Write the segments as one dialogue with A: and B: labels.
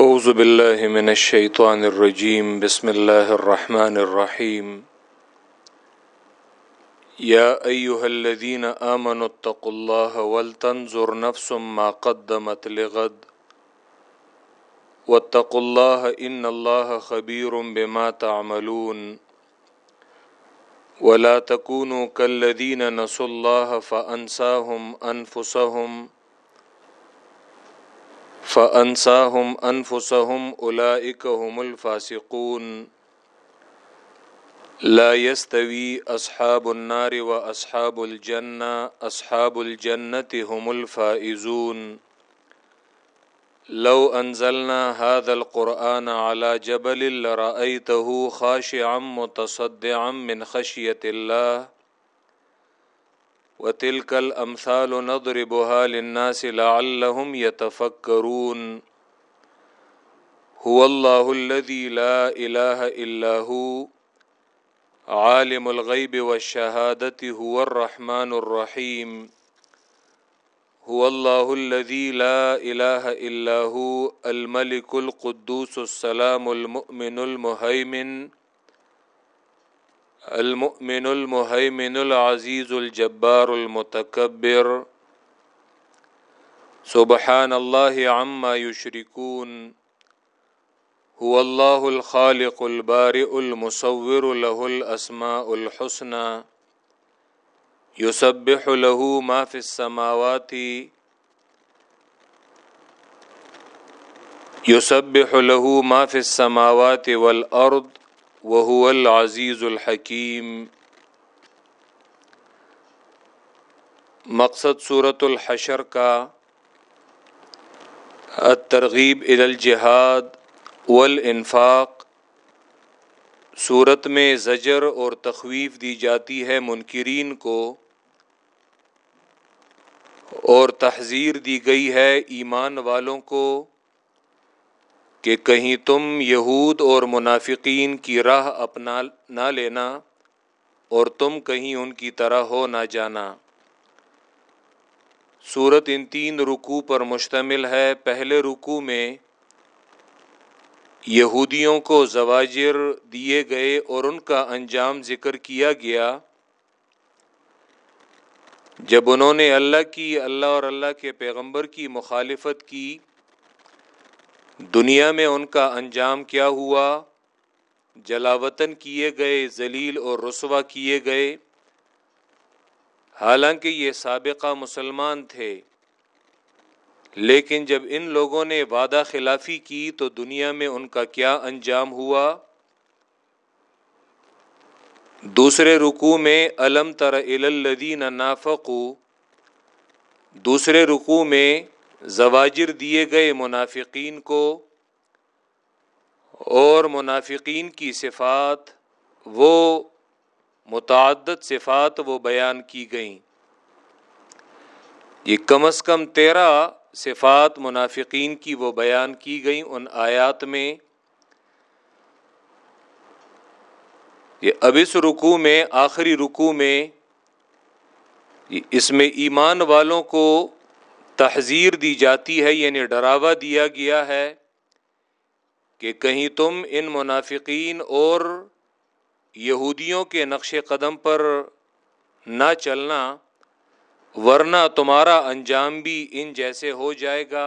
A: اعوذ باللہ من الشیطان الرجیم بسم اللہ الرحمن الرحیم یا ایوہ الذین آمنوا اتقوا اللہ ولتنظر نفس ما قدمت لغد واتقوا اللہ ان اللہ خبیر بما تعملون ولا تكونوا كالذين نسوا الله فأنساهم أنفسهم فَأَنْسَاهُمْ أَنفُسَهُمْ أُولَئِكَ هُمُ الْفَاسِقُونَ حم الفا لا یستوی اصحاب النار و اصحاب الجنا اصحاب الجنتِ حم الف لو ان هذا القرآن على جبل لرأيته خاشعا متصدعا من خشية الله يَتَفَكَّرُونَ کل امسال الذي لا إله إلا هو عالم الغيب والشهادة هو الرحمن الرحيم هو الله الذي لا إله إلا هو الملك القدوس السلام المؤمن المهيمن المؤمن المحیمن العزیز الجبار المتکبر سبحان اللہ عما یشرکون هو اللہ الخالق البارئ المصور له الاسماء الحسنى يسبح له ما في السماوات يسبح له ما في السماوات والارض وہو العزیز الحکیم مقصد صورت الحشر کا ترغیب الجہاد والانفاق صورت میں زجر اور تخویف دی جاتی ہے منکرین کو اور تحذیر دی گئی ہے ایمان والوں کو کہ کہیں تم یہود اور منافقین کی راہ اپنا نہ لینا اور تم کہیں ان کی طرح ہو نہ جانا صورت ان تین رکو پر مشتمل ہے پہلے رکو میں یہودیوں کو زواجر دیے گئے اور ان کا انجام ذکر کیا گیا جب انہوں نے اللہ کی اللہ اور اللہ کے پیغمبر کی مخالفت کی دنیا میں ان کا انجام کیا ہوا جلاوطن کیے گئے ذلیل اور رسوا کیے گئے حالانکہ یہ سابقہ مسلمان تھے لیکن جب ان لوگوں نے وعدہ خلافی کی تو دنیا میں ان کا کیا انجام ہوا دوسرے رکو میں علم تر الدین نافقو دوسرے رکو میں زواجر دیے گئے منافقین کو اور منافقین کی صفات وہ متعدد صفات وہ بیان کی گئیں یہ کم از کم تیرہ صفات منافقین کی وہ بیان کی گئیں ان آیات میں یہ اب اس رکو میں آخری رکو میں اس میں ایمان والوں کو تحذیر دی جاتی ہے یعنی ڈراوا دیا گیا ہے کہ کہیں تم ان منافقین اور یہودیوں کے نقش قدم پر نہ چلنا ورنہ تمہارا انجام بھی ان جیسے ہو جائے گا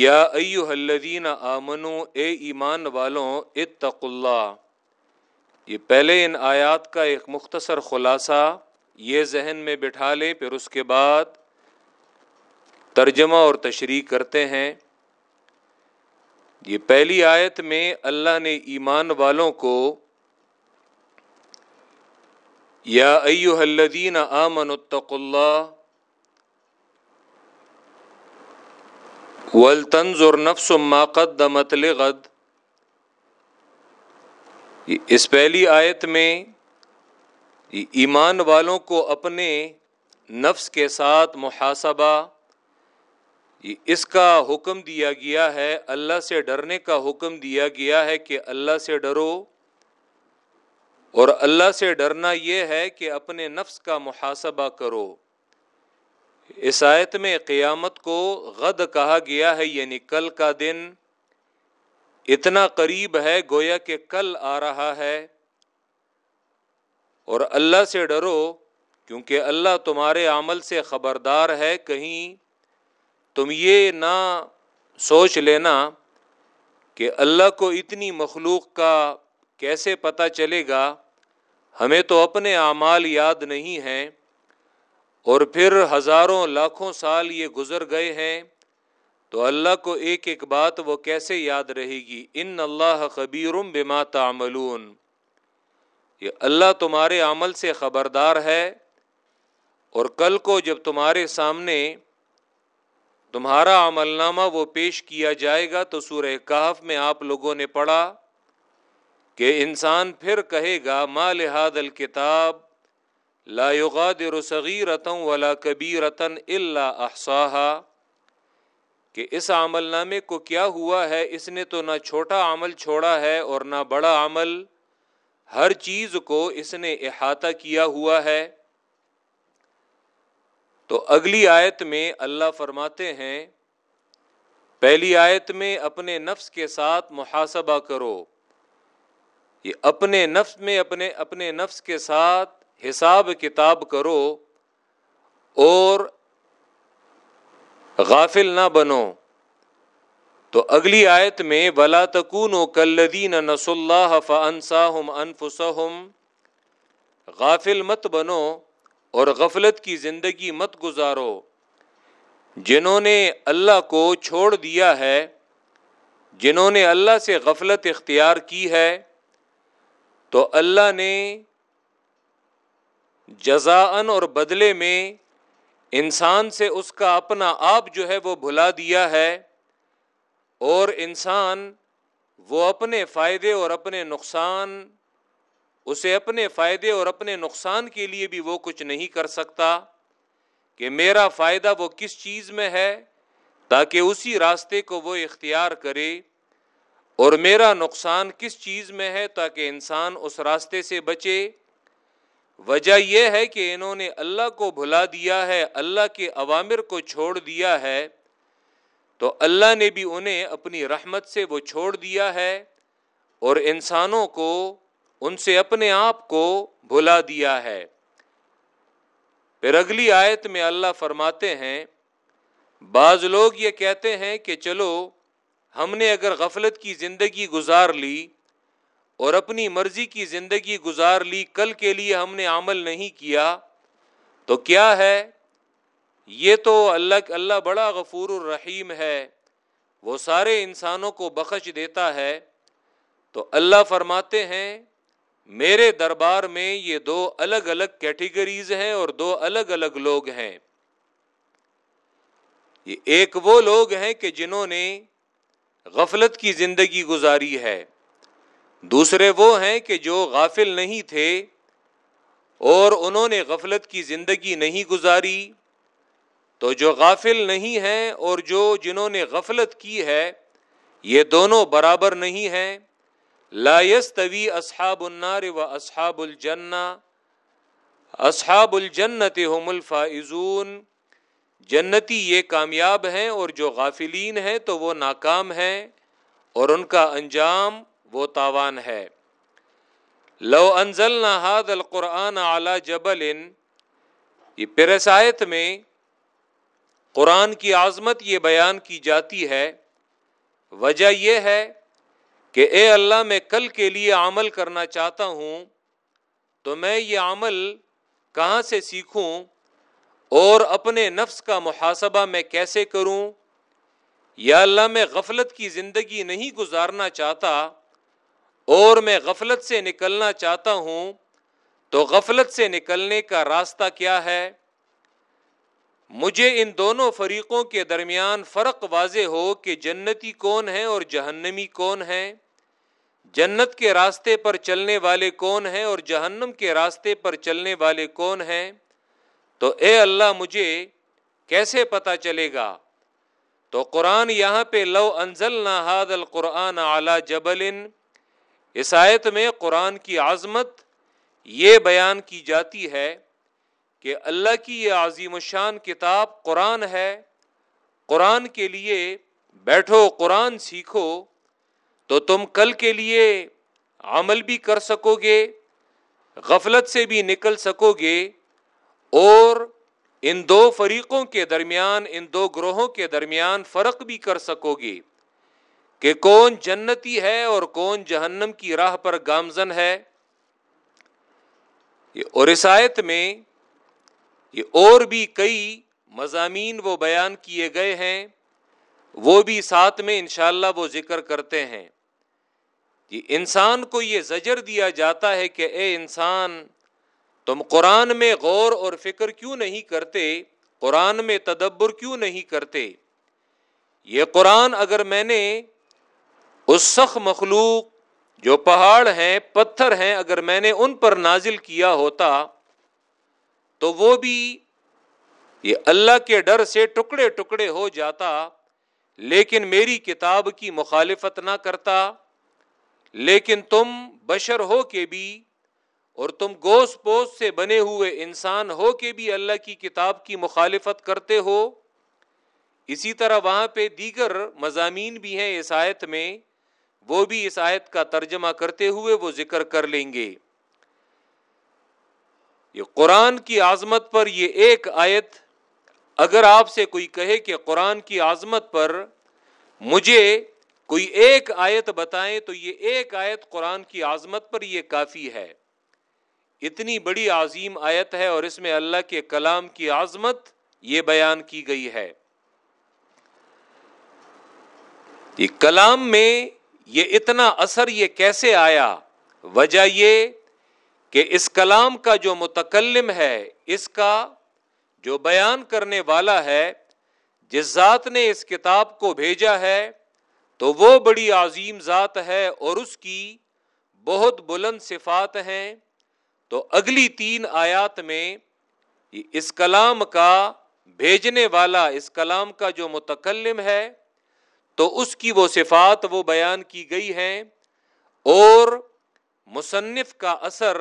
A: یا ایو الدین آمن اے ایمان والوں اتق اللہ یہ پہلے ان آیات کا ایک مختصر خلاصہ یہ ذہن میں بٹھا لے پھر اس کے بعد ترجمہ اور تشریح کرتے ہیں یہ پہلی آیت میں اللہ نے ایمان والوں کو یا ایو آمن اتق اللہ ولطنز اور نفس و ماکد متلغد اس پہلی آیت میں ایمان والوں کو اپنے نفس کے ساتھ محاسبہ اس کا حکم دیا گیا ہے اللہ سے ڈرنے کا حکم دیا گیا ہے کہ اللہ سے ڈرو اور اللہ سے ڈرنا یہ ہے کہ اپنے نفس کا محاسبہ کرو میں قیامت کو غد کہا گیا ہے یعنی کل کا دن اتنا قریب ہے گویا کہ کل آ رہا ہے اور اللہ سے ڈرو کیونکہ اللہ تمہارے عمل سے خبردار ہے کہیں تم یہ نہ سوچ لینا کہ اللہ کو اتنی مخلوق کا کیسے پتہ چلے گا ہمیں تو اپنے اعمال یاد نہیں ہیں اور پھر ہزاروں لاکھوں سال یہ گزر گئے ہیں تو اللہ کو ایک ایک بات وہ کیسے یاد رہے گی ان اللہ خبیرم بما تعملون کہ اللہ تمہارے عمل سے خبردار ہے اور کل کو جب تمہارے سامنے تمہارا عمل نامہ وہ پیش کیا جائے گا تو سورہ کہف میں آپ لوگوں نے پڑھا کہ انسان پھر کہے گا لہاد الکتاب لا يغادر صغیرتن ولا کبیرتن الا احصاها کہ اس عمل نامے کو کیا ہوا ہے اس نے تو نہ چھوٹا عمل چھوڑا ہے اور نہ بڑا عمل ہر چیز کو اس نے احاطہ کیا ہوا ہے تو اگلی آیت میں اللہ فرماتے ہیں پہلی آیت میں اپنے نفس کے ساتھ محاسبہ کرو یہ اپنے نفس میں اپنے اپنے نفس کے ساتھ حساب کتاب کرو اور غافل نہ بنو تو اگلی آیت میں بلا تکون و کلدین نس اللہ ف انصاہم انفسم غافل مت بنو اور غفلت کی زندگی مت گزارو جنہوں نے اللہ کو چھوڑ دیا ہے جنہوں نے اللہ سے غفلت اختیار کی ہے تو اللہ نے جزاً اور بدلے میں انسان سے اس کا اپنا آپ جو ہے وہ بھلا دیا ہے اور انسان وہ اپنے فائدے اور اپنے نقصان اسے اپنے فائدے اور اپنے نقصان کے لیے بھی وہ کچھ نہیں کر سکتا کہ میرا فائدہ وہ کس چیز میں ہے تاکہ اسی راستے کو وہ اختیار کرے اور میرا نقصان کس چیز میں ہے تاکہ انسان اس راستے سے بچے وجہ یہ ہے کہ انہوں نے اللہ کو بھلا دیا ہے اللہ کے عوامر کو چھوڑ دیا ہے تو اللہ نے بھی انہیں اپنی رحمت سے وہ چھوڑ دیا ہے اور انسانوں کو ان سے اپنے آپ کو بھلا دیا ہے پھر اگلی آیت میں اللہ فرماتے ہیں بعض لوگ یہ کہتے ہیں کہ چلو ہم نے اگر غفلت کی زندگی گزار لی اور اپنی مرضی کی زندگی گزار لی کل کے لیے ہم نے عمل نہیں کیا تو کیا ہے یہ تو اللہ اللہ بڑا غفور الرحیم ہے وہ سارے انسانوں کو بخش دیتا ہے تو اللہ فرماتے ہیں میرے دربار میں یہ دو الگ الگ کیٹیگریز ہیں اور دو الگ الگ لوگ ہیں یہ ایک وہ لوگ ہیں کہ جنہوں نے غفلت کی زندگی گزاری ہے دوسرے وہ ہیں کہ جو غافل نہیں تھے اور انہوں نے غفلت کی زندگی نہیں گزاری تو جو غافل نہیں ہیں اور جو جنہوں نے غفلت کی ہے یہ دونوں برابر نہیں ہیں لا طوی اصحاب النار و اصحاب الجنہ اصحاب الجنت ہم الفائزون جنتی یہ کامیاب ہیں اور جو غافلین ہیں تو وہ ناکام ہیں اور ان کا انجام وہ تاوان ہے لو انزلنا حاد القرآن اعلیٰ جبل یہ پیرسایت میں قرآن کی عظمت یہ بیان کی جاتی ہے وجہ یہ ہے کہ اے اللہ میں کل کے لیے عمل کرنا چاہتا ہوں تو میں یہ عمل کہاں سے سیکھوں اور اپنے نفس کا محاسبہ میں کیسے کروں یا اللہ میں غفلت کی زندگی نہیں گزارنا چاہتا اور میں غفلت سے نکلنا چاہتا ہوں تو غفلت سے نکلنے کا راستہ کیا ہے مجھے ان دونوں فریقوں کے درمیان فرق واضح ہو کہ جنتی کون ہیں اور جہنمی کون ہیں جنت کے راستے پر چلنے والے کون ہیں اور جہنم کے راستے پر چلنے والے کون ہیں تو اے اللہ مجھے کیسے پتہ چلے گا تو قرآن یہاں پہ لو انزل نہ ہاد القرآن اعلی جبل عیسائیت میں قرآن کی عظمت یہ بیان کی جاتی ہے کہ اللہ کی یہ عظیم شان کتاب قرآن ہے قرآن کے لیے بیٹھو قرآن سیکھو تو تم کل کے لیے عمل بھی کر سکو گے غفلت سے بھی نکل سکو گے اور ان دو فریقوں کے درمیان ان دو گروہوں کے درمیان فرق بھی کر سکو گے کہ کون جنتی ہے اور کون جہنم کی راہ پر گامزن ہے اور اس آیت میں یہ اور بھی کئی مضامین وہ بیان کیے گئے ہیں وہ بھی ساتھ میں انشاءاللہ وہ ذکر کرتے ہیں یہ انسان کو یہ زجر دیا جاتا ہے کہ اے انسان تم قرآن میں غور اور فکر کیوں نہیں کرتے قرآن میں تدبر کیوں نہیں کرتے یہ قرآن اگر میں نے اس سخ مخلوق جو پہاڑ ہیں پتھر ہیں اگر میں نے ان پر نازل کیا ہوتا تو وہ بھی یہ اللہ کے ڈر سے ٹکڑے ٹکڑے ہو جاتا لیکن میری کتاب کی مخالفت نہ کرتا لیکن تم بشر ہو کے بھی اور تم گوس پوس سے بنے ہوئے انسان ہو کے بھی اللہ کی کتاب کی مخالفت کرتے ہو اسی طرح وہاں پہ دیگر مضامین بھی ہیں اس آیت میں وہ بھی اس آیت کا ترجمہ کرتے ہوئے وہ ذکر کر لیں گے یہ قرآن کی عظمت پر یہ ایک آیت اگر آپ سے کوئی کہے کہ قرآن کی عظمت پر مجھے کوئی ایک آیت بتائیں تو یہ ایک آیت قرآن کی عظمت پر یہ کافی ہے اتنی بڑی عظیم آیت ہے اور اس میں اللہ کے کلام کی عظمت یہ بیان کی گئی ہے یہ کلام میں یہ اتنا اثر یہ کیسے آیا وجہ یہ کہ اس کلام کا جو متکلم ہے اس کا جو بیان کرنے والا ہے جس ذات نے اس کتاب کو بھیجا ہے تو وہ بڑی عظیم ذات ہے اور اس کی بہت بلند صفات ہیں تو اگلی تین آیات میں اس کلام کا بھیجنے والا اس کلام کا جو متکلم ہے تو اس کی وہ صفات وہ بیان کی گئی ہیں اور مصنف کا اثر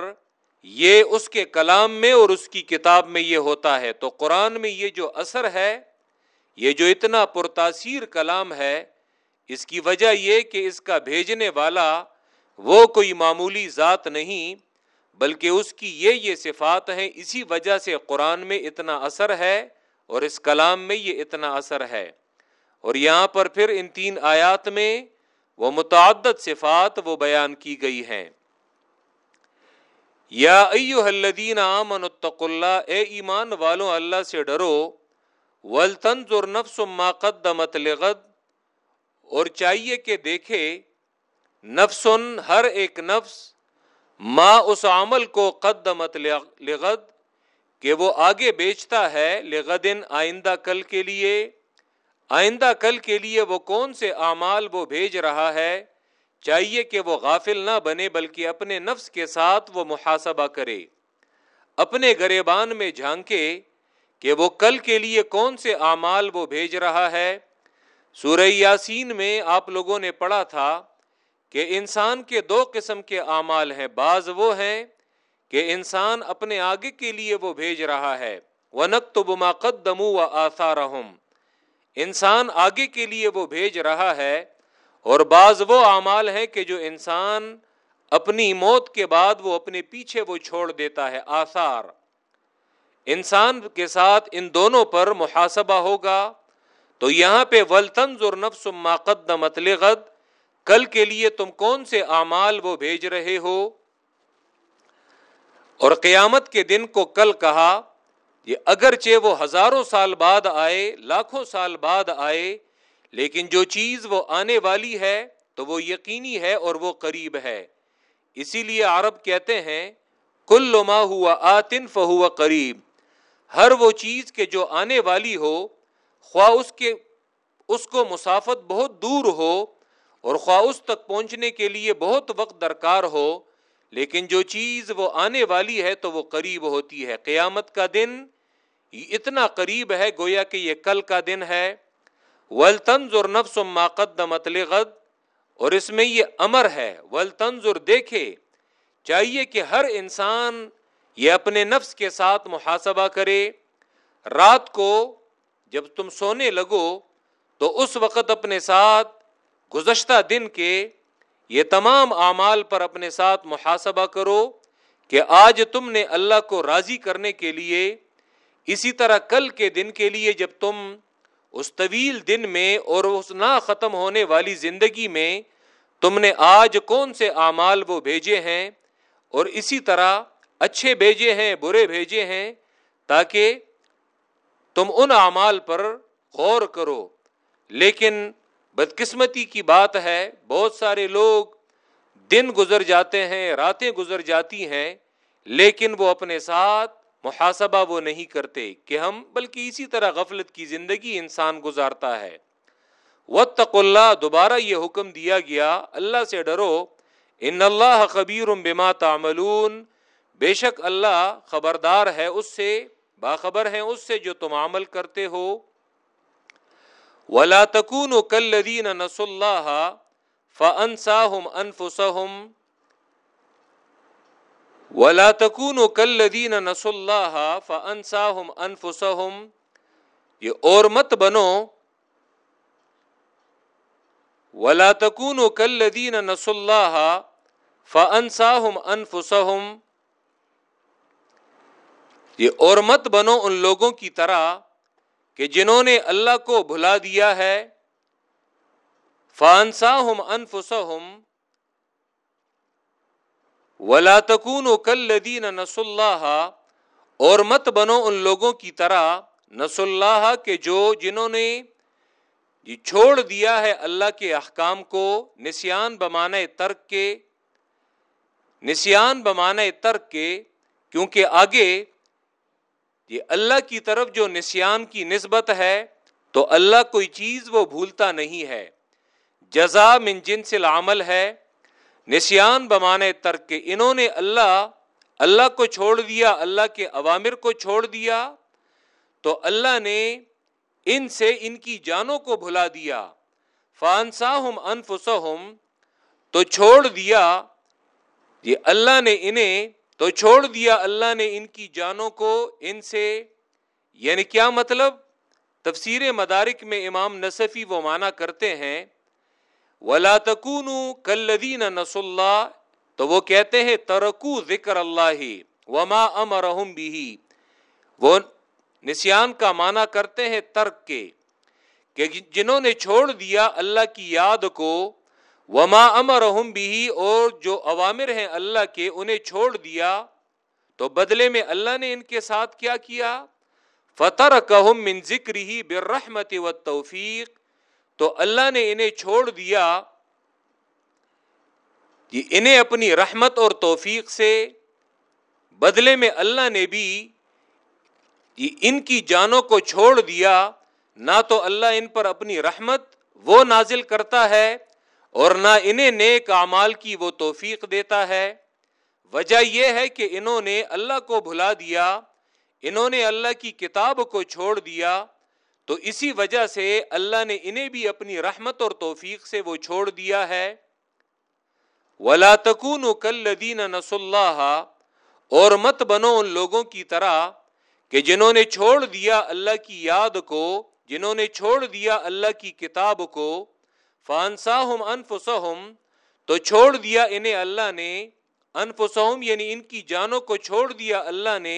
A: یہ اس کے کلام میں اور اس کی کتاب میں یہ ہوتا ہے تو قرآن میں یہ جو اثر ہے یہ جو اتنا پرتاثیر کلام ہے اس کی وجہ یہ کہ اس کا بھیجنے والا وہ کوئی معمولی ذات نہیں بلکہ اس کی یہ یہ صفات ہیں اسی وجہ سے قرآن میں اتنا اثر ہے اور اس کلام میں یہ اتنا اثر ہے اور یہاں پر پھر ان تین آیات میں وہ متعدد صفات وہ بیان کی گئی ہیں یا ایو الذین آمنوا اتقوا اللہ اے ایمان والوں اللہ سے ڈرو ولتنظر نفس ما قدمت لغد اور چاہیے کہ دیکھے نفس ہر ایک نفس ما اس عمل کو قدمت لغد کہ وہ آگے بیچتا ہے لغدن آئندہ کل کے لیے آئندہ کل کے لیے وہ کون سے اعمال وہ بھیج رہا ہے چاہیے کہ وہ غافل نہ بنے بلکہ اپنے نفس کے ساتھ وہ محاسبہ کرے اپنے گریبان میں جھانکے کہ وہ کل کے لیے کون سے اعمال وہ بھیج رہا ہے سورہ یاسین میں آپ لوگوں نے پڑھا تھا کہ انسان کے دو قسم کے اعمال ہیں بعض وہ ہیں کہ انسان اپنے آگے کے لیے وہ بھیج رہا ہے ونق تو بما قدم و انسان آگے کے لیے وہ بھیج رہا ہے اور بعض وہ اعمال ہیں کہ جو انسان اپنی موت کے بعد وہ اپنے پیچھے وہ چھوڑ دیتا ہے آثار انسان کے ساتھ ان دونوں پر محاسبہ ہوگا تو یہاں پہ ولطنز ماقد لغد کل کے لیے تم کون سے اعمال وہ بھیج رہے ہو اور قیامت کے دن کو کل کہا یہ اگرچہ وہ ہزاروں سال بعد آئے لاکھوں سال بعد آئے لیکن جو چیز وہ آنے والی ہے تو وہ یقینی ہے اور وہ قریب ہے اسی لیے عرب کہتے ہیں کل ما ہوا آتن ہوا قریب ہر وہ چیز کے جو آنے والی ہو خواہ اس کے اس کو مسافت بہت دور ہو اور خواہ اس تک پہنچنے کے لیے بہت وقت درکار ہو لیکن جو چیز وہ آنے والی ہے تو وہ قریب ہوتی ہے قیامت کا دن یہ اتنا قریب ہے گویا کہ یہ کل کا دن ہے ولطنظر نفس ما قدمت لغد اور اس میں یہ امر ہے ولطنظر دیکھے چاہیے کہ ہر انسان یہ اپنے نفس کے ساتھ محاسبہ کرے رات کو جب تم سونے لگو تو اس وقت اپنے ساتھ گزشتہ دن کے یہ تمام اعمال پر اپنے ساتھ محاسبہ کرو کہ آج تم نے اللہ کو راضی کرنے کے لیے اسی طرح کل کے دن کے لیے جب تم اس طویل دن میں اور اس نہ ختم ہونے والی زندگی میں تم نے آج کون سے اعمال وہ بھیجے ہیں اور اسی طرح اچھے بھیجے ہیں برے بھیجے ہیں تاکہ تم ان اعمال پر غور کرو لیکن بدقسمتی کی بات ہے بہت سارے لوگ دن گزر جاتے ہیں راتیں گزر جاتی ہیں لیکن وہ اپنے ساتھ محاسبہ وہ نہیں کرتے کہ ہم بلکہ اسی طرح غفلت کی زندگی انسان گزارتا ہے اللہ دوبارہ یہ حکم دیا گیا اللہ سے ڈرو ان اللہ خبیر بما تعملون بے شک اللہ خبردار ہے اس سے باخبر ہے اس سے جو تم عمل کرتے ہو ولا تکون کلین ف ان ولا و کل نس اللہ مت بنو ولا انفسم یورمت بنولا کلین نس اللہ ہوں انفسم یہ اور مت بنو ان لوگوں کی طرح کہ جنہوں نے اللہ کو بھلا دیا ہے فانساہم انفسہم انفسم تکون و کل لدین نس اللہ اور مت بنو ان لوگوں کی طرح نس اللہ کے جو جنہوں نے جی چھوڑ دیا ہے اللہ کے احکام کو نسیان بمانۂ ترک کے نسیان بمانۂ ترک کے کیونکہ آگے یہ جی اللہ کی طرف جو نسیان کی نسبت ہے تو اللہ کوئی چیز وہ بھولتا نہیں ہے جزا من جنس العمل ہے نسیان بمانے ترک کے انہوں نے اللہ اللہ کو چھوڑ دیا اللہ کے عوامر کو چھوڑ دیا تو اللہ نے ان سے ان کی جانوں کو بھلا دیا فانسا ہم فم تو چھوڑ دیا یہ اللہ نے انہیں تو چھوڑ دیا اللہ نے ان کی جانوں کو ان سے یعنی کیا مطلب تفسیر مدارک میں امام نصفی وہ مانا کرتے ہیں ولا نس اللہ تو وہ کہتے ہیں ترکو ذکر اللہ وما وہ نسان کا مانا کرتے ہیں ترک کے کہ جنہوں نے چھوڑ دیا اللہ کی یاد کو وما امرحم بھی اور جو عوامر ہیں اللہ کے انہیں چھوڑ دیا تو بدلے میں اللہ نے ان کے ساتھ کیا کیا من ذکر ہی بےرحمتی و توفیق تو اللہ نے انہیں چھوڑ دیا کہ جی، انہیں اپنی رحمت اور توفیق سے بدلے میں اللہ نے بھی جی، ان کی جانوں کو چھوڑ دیا نہ تو اللہ ان پر اپنی رحمت وہ نازل کرتا ہے اور نہ انہیں نیک اعمال کی وہ توفیق دیتا ہے وجہ یہ ہے کہ انہوں نے اللہ کو بھلا دیا انہوں نے اللہ کی کتاب کو چھوڑ دیا تو اسی وجہ سے اللہ نے انہیں بھی اپنی رحمت اور توفیق سے وہ چھوڑ دیا ہے ولا تکون کل اللہ اور مت بنو ان لوگوں کی طرح کہ جنہوں نے چھوڑ دیا اللہ کی یاد کو جنہوں نے چھوڑ دیا اللہ کی کتاب کو فانساہ انفسہم تو چھوڑ دیا انہیں اللہ نے انفسم یعنی ان کی جانوں کو چھوڑ دیا اللہ نے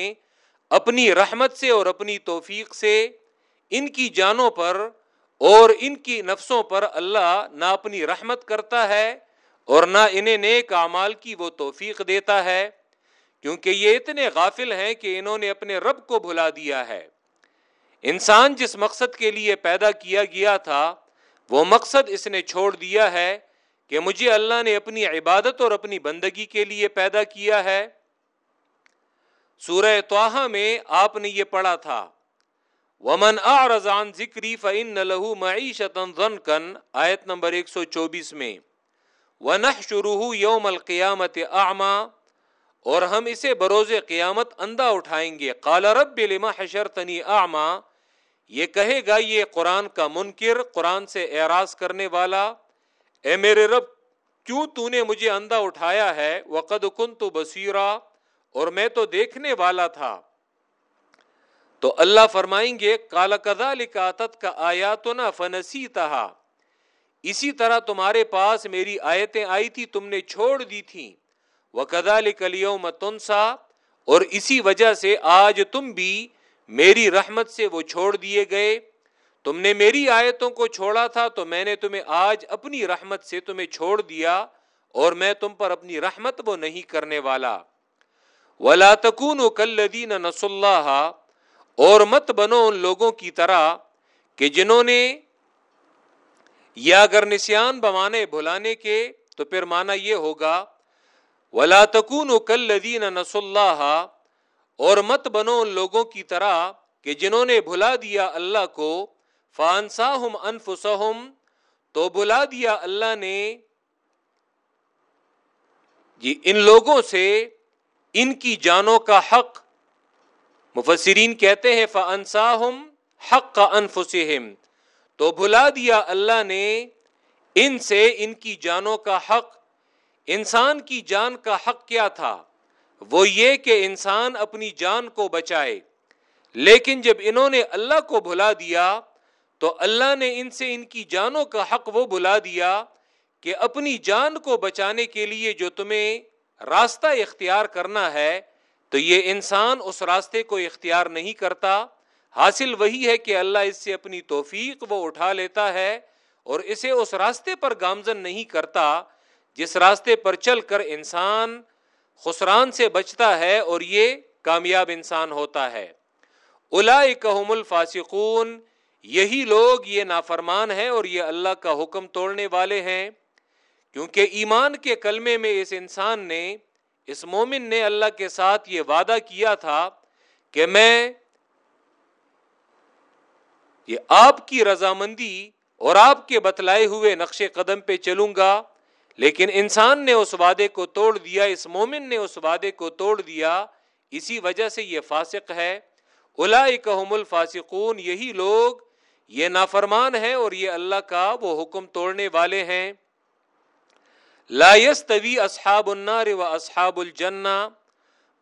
A: اپنی رحمت سے اور اپنی توفیق سے ان کی جانوں پر اور ان کی نفسوں پر اللہ نہ اپنی رحمت کرتا ہے اور نہ انہیں نیک اعمال کی وہ توفیق دیتا ہے کیونکہ یہ اتنے غافل ہیں کہ انہوں نے اپنے رب کو بھلا دیا ہے انسان جس مقصد کے لیے پیدا کیا گیا تھا وہ مقصد اس نے چھوڑ دیا ہے کہ مجھے اللہ نے اپنی عبادت اور اپنی بندگی کے لیے پیدا کیا ہے سورہ توحہ میں آپ نے یہ پڑھا تھا ومن آ رضان ذکری فن التن ذن کن آیت نمبر ایک سو چوبیس میں القیامت آما اور ہم اسے بروز قیامت اندھا اٹھائیں گے کالا رب لما حشرتنی آما یہ کہے گا یہ قرآن کا منکر قرآن سے اعراض کرنے والا اے میرے رب کیوں تو نے مجھے اندھا اٹھایا ہے وقد کن تو بصیرہ اور میں تو دیکھنے والا تھا تو اللہ فرمائیں گے کالا کا آیا تو نہ فنسی تہا اسی طرح تمہارے پاس میری آیتیں آئی تھی تم نے چھوڑ دی تھی اور اسی وجہ سے آج تم بھی میری رحمت سے وہ چھوڑ دیے گئے تم نے میری آیتوں کو چھوڑا تھا تو میں نے تمہیں آج اپنی رحمت سے تمہیں چھوڑ دیا اور میں تم پر اپنی رحمت وہ نہیں کرنے والا ولا تکون و نس اللہ اور مت بنو ان لوگوں کی طرح کہ جنہوں نے یا اگر نسان بھلانے کے تو پھر مانا یہ ہوگا ولا تکون نس اللہ اور مت بنو ان لوگوں کی طرح کہ جنہوں نے بھلا دیا اللہ کو فانسا انفسہم انفسم تو بھلا دیا اللہ نے جی ان لوگوں سے ان کی جانوں کا حق مفسرین کہتے ہیں فنساہم حق کا انفسم تو بھلا دیا اللہ نے ان سے ان کی جانوں کا حق انسان کی جان کا حق کیا تھا وہ یہ کہ انسان اپنی جان کو بچائے لیکن جب انہوں نے اللہ کو بھلا دیا تو اللہ نے ان سے ان کی جانوں کا حق وہ بھلا دیا کہ اپنی جان کو بچانے کے لیے جو تمہیں راستہ اختیار کرنا ہے تو یہ انسان اس راستے کو اختیار نہیں کرتا حاصل وہی ہے کہ اللہ اس سے اپنی توفیق وہ اٹھا لیتا ہے اور اسے اس راستے پر گامزن نہیں کرتا جس راستے پر چل کر انسان خسران سے بچتا ہے اور یہ کامیاب انسان ہوتا ہے الاقم الفاسقون یہی لوگ یہ نافرمان ہیں اور یہ اللہ کا حکم توڑنے والے ہیں کیونکہ ایمان کے کلمے میں اس انسان نے اس مومن نے اللہ کے ساتھ یہ وعدہ کیا تھا کہ میں یہ آپ کی رضامندی اور آپ کے بتلائے ہوئے نقش قدم پہ چلوں گا لیکن انسان نے اس وعدے کو توڑ دیا اس مومن نے اس وعدے کو توڑ دیا اسی وجہ سے یہ فاسق ہے الاک الفاسقون یہی لوگ یہ نافرمان ہیں اور یہ اللہ کا وہ حکم توڑنے والے ہیں لا یستوی اصحاب النار و اصحاب الجنہ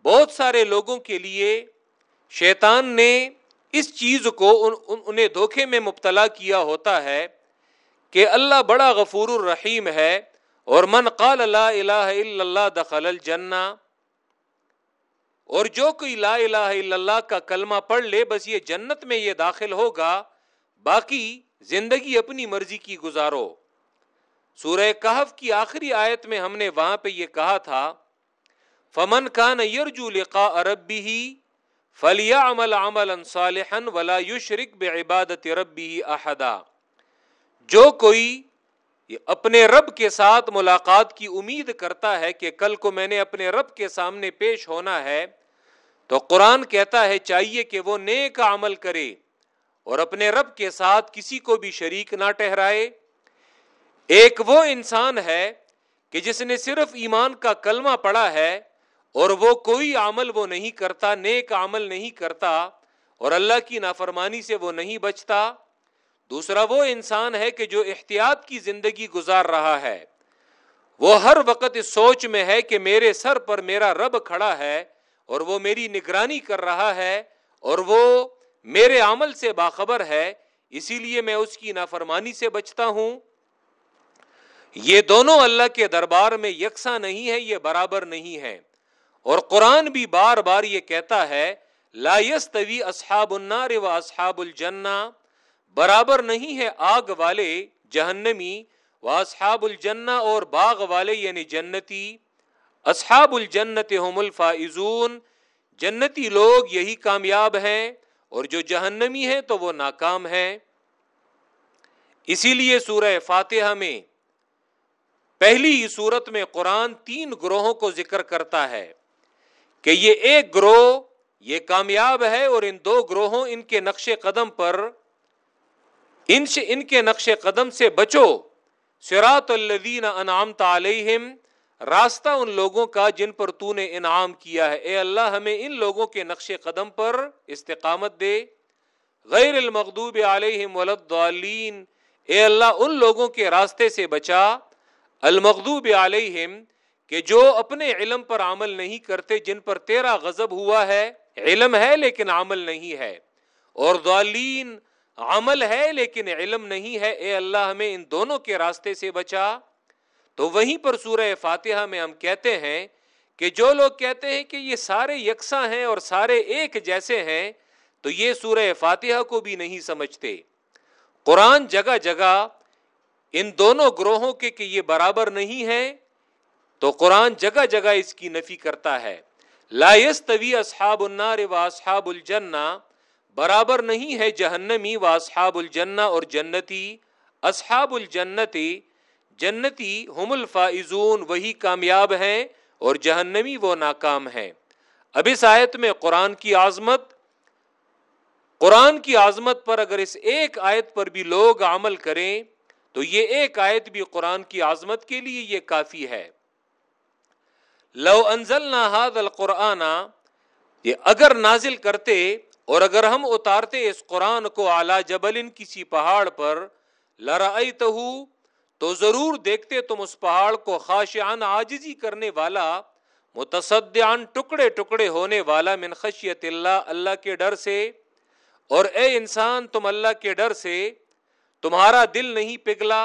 A: بہت سارے لوگوں کے لیے شیطان نے اس چیز کو ان انہیں دھوکے میں مبتلا کیا ہوتا ہے کہ اللہ بڑا غفور الرحیم ہے اور من قال لا الہ الا اللہ دخل الجنہ اور جو کوئی لا الہ الا اللہ کا کلمہ پڑھ لے بس یہ جنت میں یہ داخل ہوگا باقی زندگی اپنی مرضی کی گزارو سورہ کہف کی آخری آیت میں ہم نے وہاں پہ یہ کہا تھا فمن خان یرجول قا ہی فلیا عمل عمل انصالح ولا یشرک ببادت عربی احدا جو کوئی اپنے رب کے ساتھ ملاقات کی امید کرتا ہے کہ کل کو میں نے اپنے رب کے سامنے پیش ہونا ہے تو قرآن کہتا ہے چاہیے کہ وہ نیک عمل کرے اور اپنے رب کے ساتھ کسی کو بھی شریک نہ ٹہرائے ایک وہ انسان ہے کہ جس نے صرف ایمان کا کلمہ پڑھا ہے اور وہ کوئی عمل وہ نہیں کرتا نیک عمل نہیں کرتا اور اللہ کی نافرمانی سے وہ نہیں بچتا دوسرا وہ انسان ہے کہ جو احتیاط کی زندگی گزار رہا ہے وہ ہر وقت اس سوچ میں ہے کہ میرے سر پر میرا رب کھڑا ہے اور وہ میری نگرانی کر رہا ہے اور وہ میرے عمل سے باخبر ہے اسی لیے میں اس کی نافرمانی سے بچتا ہوں یہ دونوں اللہ کے دربار میں یکساں نہیں ہے یہ برابر نہیں ہے اور قرآن بھی بار بار یہ کہتا ہے لا طوی اصحاب النار و اصحاب الجنہ برابر نہیں ہے آگ والے جہنمی و اصحاب الجنہ اور باغ والے یعنی جنتی اصحاب الجنت ہم الفائزون جنتی لوگ یہی کامیاب ہیں اور جو جہنمی ہیں تو وہ ناکام ہیں اسی لیے سورہ فاتحہ میں پہلی ہی صورت میں قرآن تین گروہوں کو ذکر کرتا ہے کہ یہ ایک گروہ یہ کامیاب ہے اور ان دو گروہوں ان کے نقش قدم پر ان کے نقش قدم سے بچو الدین انعام راستہ ان لوگوں کا جن پر تو نے انعام کیا ہے اے اللہ ہمیں ان لوگوں کے نقش قدم پر استقامت دے غیر اے اللہ ان لوگوں کے راستے سے بچا المغضوب علیہم کہ جو اپنے علم پر عمل نہیں کرتے جن پر تیرا غضب ہوا ہے علم ہے لیکن عمل نہیں ہے اور ضالین عمل ہے ہے لیکن علم نہیں اے اللہ ہمیں ان دونوں کے راستے سے بچا تو وہیں پر سورہ فاتحہ میں ہم کہتے ہیں کہ جو لوگ کہتے ہیں کہ یہ سارے یکساں ہیں اور سارے ایک جیسے ہیں تو یہ سورہ فاتحہ کو بھی نہیں سمجھتے قرآن جگہ جگہ ان دونوں گروہوں کے کہ یہ برابر نہیں ہے تو قرآن جگہ جگہ اس کی نفی کرتا ہے لائس طوی اصحاب النار و اصحاب الجنہ برابر نہیں ہے جہنمی و اصحاب الجنہ اور جنتی اصحاب الجنتی جنتی ہم الفائزون وہی کامیاب ہیں اور جہنمی وہ ناکام ہیں اب اس آیت میں قرآن کی عظمت قرآن کی عظمت پر اگر اس ایک آیت پر بھی لوگ عمل کریں تو یہ ایک آیت بھی قرآن کی عظمت کے لیے یہ کافی ہے لو انزل نہ القرآن یہ اگر نازل کرتے اور اگر ہم اتارتے اس قرآن کو اعلی جبل ان کسی پہاڑ پر لرائی تو ضرور دیکھتے تم اس پہاڑ کو خاشعان آجزی کرنے والا متصدعان ٹکڑے ٹکڑے ہونے والا من خشیت اللہ اللہ کے ڈر سے اور اے انسان تم اللہ کے ڈر سے تمہارا دل نہیں پگھلا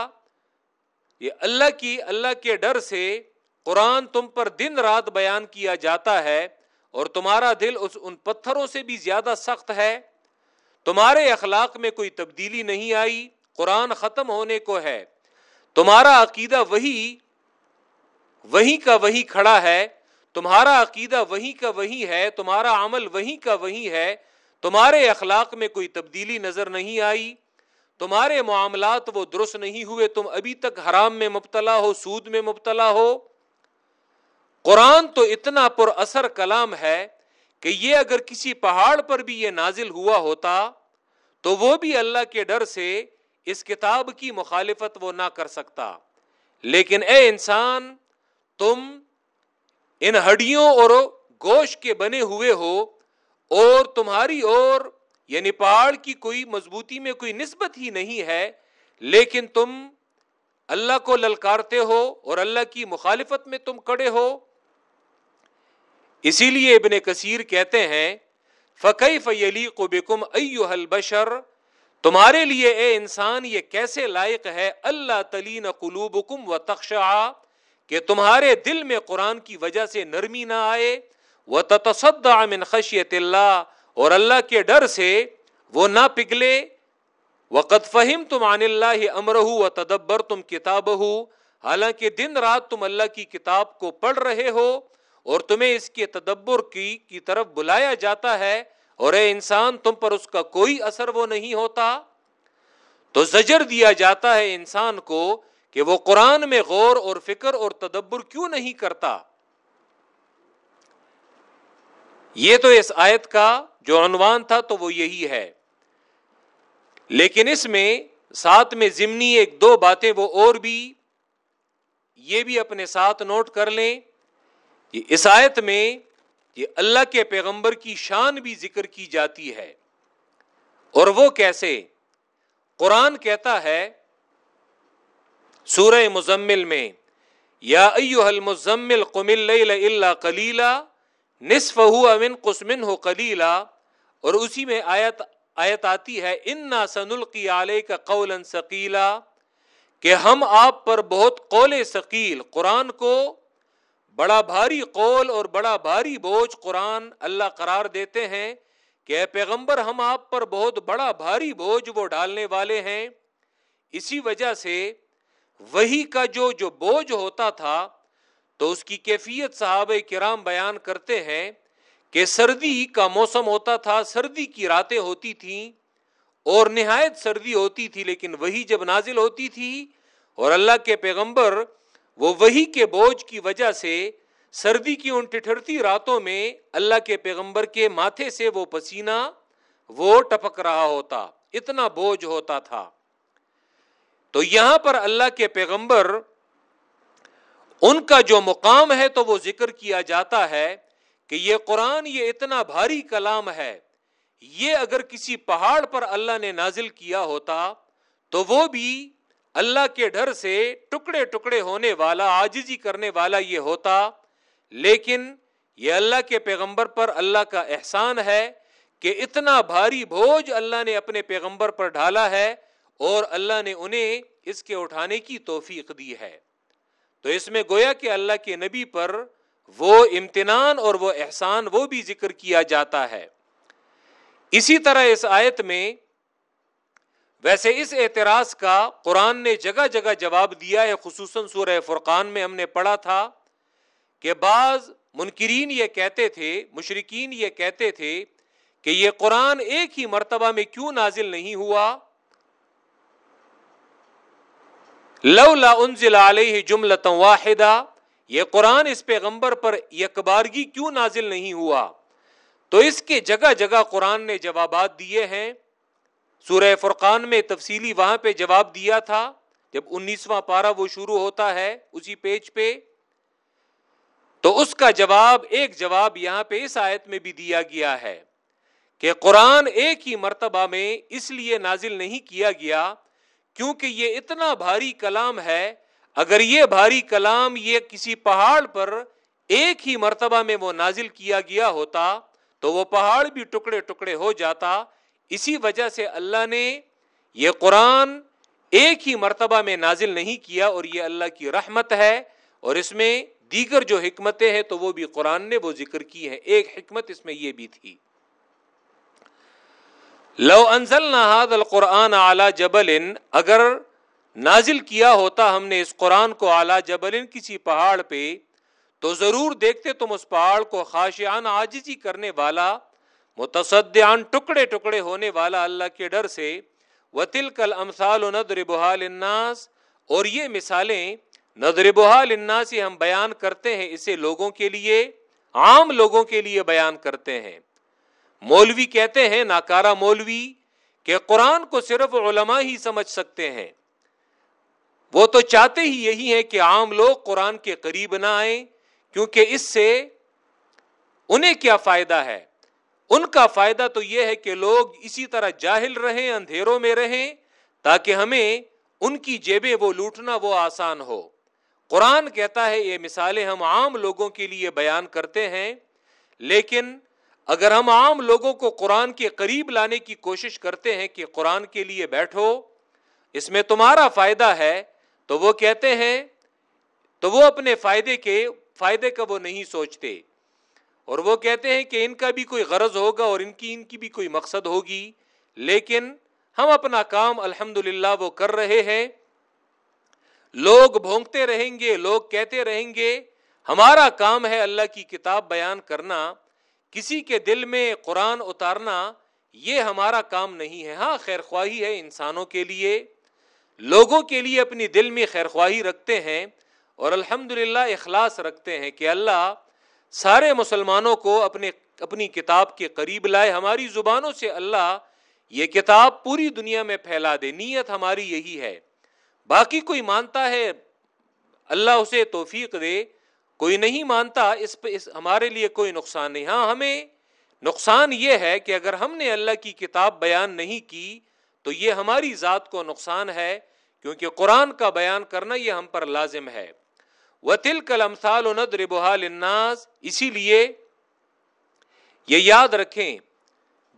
A: یہ اللہ کی اللہ کے ڈر سے قرآن تم پر دن رات بیان کیا جاتا ہے اور تمہارا دل اس ان پتھروں سے بھی زیادہ سخت ہے تمہارے اخلاق میں کوئی تبدیلی نہیں آئی قرآن ختم ہونے کو ہے تمہارا عقیدہ وہی وہی کا وہی کھڑا ہے تمہارا عقیدہ وہی کا وہی ہے تمہارا عمل وہی کا وہی ہے تمہارے اخلاق میں کوئی تبدیلی نظر نہیں آئی تمہارے معاملات وہ درست نہیں ہوئے تم ابھی تک حرام میں مبتلا ہو سود میں مبتلا ہو قرآن تو اتنا پر اثر کلام ہے بھی یہ نازل ہوا ہوتا تو وہ بھی اللہ کے ڈر سے اس کتاب کی مخالفت وہ نہ کر سکتا لیکن اے انسان تم ان ہڈیوں اور گوشت کے بنے ہوئے ہو اور تمہاری اور یعنی پہاڑ کی کوئی مضبوطی میں کوئی نسبت ہی نہیں ہے لیکن تم اللہ کو للکارتے ہو اور اللہ کی مخالفت میں تم کڑے ہو اسی لیے ابن کثیر کہتے ہیں فقی فی علی کو بیکم کم بشر تمہارے لیے اے انسان یہ کیسے لائق ہے اللہ تلی نقلو کم و تخشآ کہ تمہارے دل میں قرآن کی وجہ سے نرمی نہ آئے وہ تتسد اللہ اور اللہ کے ڈر سے وہ نہ پگلے وقت فہم تم عن اللہ امر و تدبر تم کتاب ہو حالانکہ دن رات تم اللہ کی کتاب کو پڑھ رہے ہو اور تمہیں اس کے تدبر کی کی طرف بلایا جاتا ہے اور اے انسان تم پر اس کا کوئی اثر وہ نہیں ہوتا تو زجر دیا جاتا ہے انسان کو کہ وہ قرآن میں غور اور فکر اور تدبر کیوں نہیں کرتا یہ تو اس آیت کا جو عنوان تھا تو وہ یہی ہے لیکن اس میں ساتھ میں ضمنی ایک دو باتیں وہ اور بھی یہ بھی اپنے ساتھ نوٹ کر لیں یہ عیسائیت میں یہ اللہ کے پیغمبر کی شان بھی ذکر کی جاتی ہے اور وہ کیسے قرآن کہتا ہے سورہ مزمل میں یا ایو المزمل قم قمل اللہ کلیلہ نصف ہو من قسمن ہو کلیلہ اور اسی میں آیت آیت آتی ہے ان نا القی علیہ کا قول ثقیلا کہ ہم آپ پر بہت قول ثقیل قرآن کو بڑا بھاری قول اور بڑا بھاری بوجھ قرآن اللہ قرار دیتے ہیں کہ اے پیغمبر ہم آپ پر بہت بڑا بھاری بوجھ وہ ڈالنے والے ہیں اسی وجہ سے وہی کا جو جو بوجھ ہوتا تھا تو اس کی کیفیت صحابہ کرام بیان کرتے ہیں کہ سردی کا موسم ہوتا تھا سردی کی راتیں ہوتی تھیں اور نہایت سردی ہوتی تھی لیکن وہی جب نازل ہوتی تھی اور اللہ کے پیغمبر وہ وہی کے بوجھ کی وجہ سے سردی کی ان ٹھٹھرتی راتوں میں اللہ کے پیغمبر کے ماتھے سے وہ پسینہ وہ ٹپک رہا ہوتا اتنا بوجھ ہوتا تھا تو یہاں پر اللہ کے پیغمبر ان کا جو مقام ہے تو وہ ذکر کیا جاتا ہے کہ یہ قرآن یہ اتنا بھاری کلام ہے یہ اگر کسی پہاڑ پر اللہ نے نازل کیا ہوتا تو وہ بھی اللہ کے ڈر سے ٹکڑے ٹکڑے ہونے والا آجزی کرنے والا یہ ہوتا لیکن یہ اللہ کے پیغمبر پر اللہ کا احسان ہے کہ اتنا بھاری بھوج اللہ نے اپنے پیغمبر پر ڈھالا ہے اور اللہ نے انہیں اس کے اٹھانے کی توفیق دی ہے تو اس میں گویا کہ اللہ کے نبی پر وہ امتنان اور وہ احسان وہ بھی ذکر کیا جاتا ہے اسی طرح اس آیت میں ویسے اس اعتراض کا قرآن نے جگہ جگہ جواب دیا ہے خصوصاً سورہ فرقان میں ہم نے پڑھا تھا کہ بعض منکرین یہ کہتے تھے مشرقین یہ کہتے تھے کہ یہ قرآن ایک ہی مرتبہ میں کیوں نازل نہیں ہوا لولا انزل علیہ واحدہ یہ قرآن اس پیغمبر پر یکبارگی کیوں نازل نہیں ہوا تو اس کے جگہ جگہ قرآن نے جوابات دیے ہیں سورہ فرقان میں تفصیلی وہاں پہ جواب دیا تھا جب انیسواں پارا وہ شروع ہوتا ہے اسی پیج پہ تو اس کا جواب ایک جواب یہاں پہ اس آیت میں بھی دیا گیا ہے کہ قرآن ایک ہی مرتبہ میں اس لیے نازل نہیں کیا گیا کیونکہ یہ اتنا بھاری کلام ہے اگر یہ بھاری کلام یہ کسی پہاڑ پر ایک ہی مرتبہ میں وہ نازل کیا گیا ہوتا تو وہ پہاڑ بھی ٹکڑے ٹکڑے ہو جاتا اسی وجہ سے اللہ نے یہ قرآن ایک ہی مرتبہ میں نازل نہیں کیا اور یہ اللہ کی رحمت ہے اور اس میں دیگر جو حکمتیں ہیں تو وہ بھی قرآن نے وہ ذکر کی ہے ایک حکمت اس میں یہ بھی تھی لو انزل نااد القرآن اعلیٰ جبل اگر نازل کیا ہوتا ہم نے اس قرآن کو اعلیٰ جبل کسی پہاڑ پہ تو ضرور دیکھتے تم اس پہاڑ کو خاشیان عاجزی کرنے والا متصدعان ٹکڑے ٹکڑے ہونے والا اللہ کے ڈر سے وطل کل امسال و ندر بحال اناس اور یہ مثالیں ندر بحال اناسی ہم بیان کرتے ہیں اسے لوگوں کے لیے عام لوگوں کے لیے بیان کرتے ہیں مولوی کہتے ہیں ناکارا مولوی کہ قرآن کو صرف علماء ہی سمجھ سکتے ہیں وہ تو چاہتے ہی یہی ہیں کہ عام لوگ قرآن کے قریب نہ آئیں کیونکہ اس سے انہیں کیا فائدہ ہے ان کا فائدہ تو یہ ہے کہ لوگ اسی طرح جاہل رہیں اندھیروں میں رہیں تاکہ ہمیں ان کی جیبیں وہ لوٹنا وہ آسان ہو قرآن کہتا ہے یہ مثالیں ہم عام لوگوں کے لیے بیان کرتے ہیں لیکن اگر ہم عام لوگوں کو قرآن کے قریب لانے کی کوشش کرتے ہیں کہ قرآن کے لیے بیٹھو اس میں تمہارا فائدہ ہے تو وہ کہتے ہیں تو وہ اپنے فائدے کے فائدے کا وہ نہیں سوچتے اور وہ کہتے ہیں کہ ان کا بھی کوئی غرض ہوگا اور ان کی ان کی بھی کوئی مقصد ہوگی لیکن ہم اپنا کام الحمد وہ کر رہے ہیں لوگ بھونکتے رہیں گے لوگ کہتے رہیں گے ہمارا کام ہے اللہ کی کتاب بیان کرنا کسی کے دل میں قرآن اتارنا یہ ہمارا کام نہیں ہے ہاں خیر خواہی ہے انسانوں کے لیے لوگوں کے لیے اپنی دل میں خیر خواہی رکھتے ہیں اور الحمد اخلاص رکھتے ہیں کہ اللہ سارے مسلمانوں کو اپنے اپنی کتاب کے قریب لائے ہماری زبانوں سے اللہ یہ کتاب پوری دنیا میں پھیلا دے نیت ہماری یہی ہے باقی کوئی مانتا ہے اللہ اسے توفیق دے کوئی نہیں مانتا اس پہ اس ہمارے لیے کوئی نقصان نہیں ہاں ہمیں نقصان یہ ہے کہ اگر ہم نے اللہ کی کتاب بیان نہیں کی تو یہ ہماری ذات کو نقصان ہے کیونکہ قرآن کا بیان کرنا یہ ہم پر لازم ہے وہ وتیل کلمسالد ربحال اناس اسی لیے یہ یاد رکھیں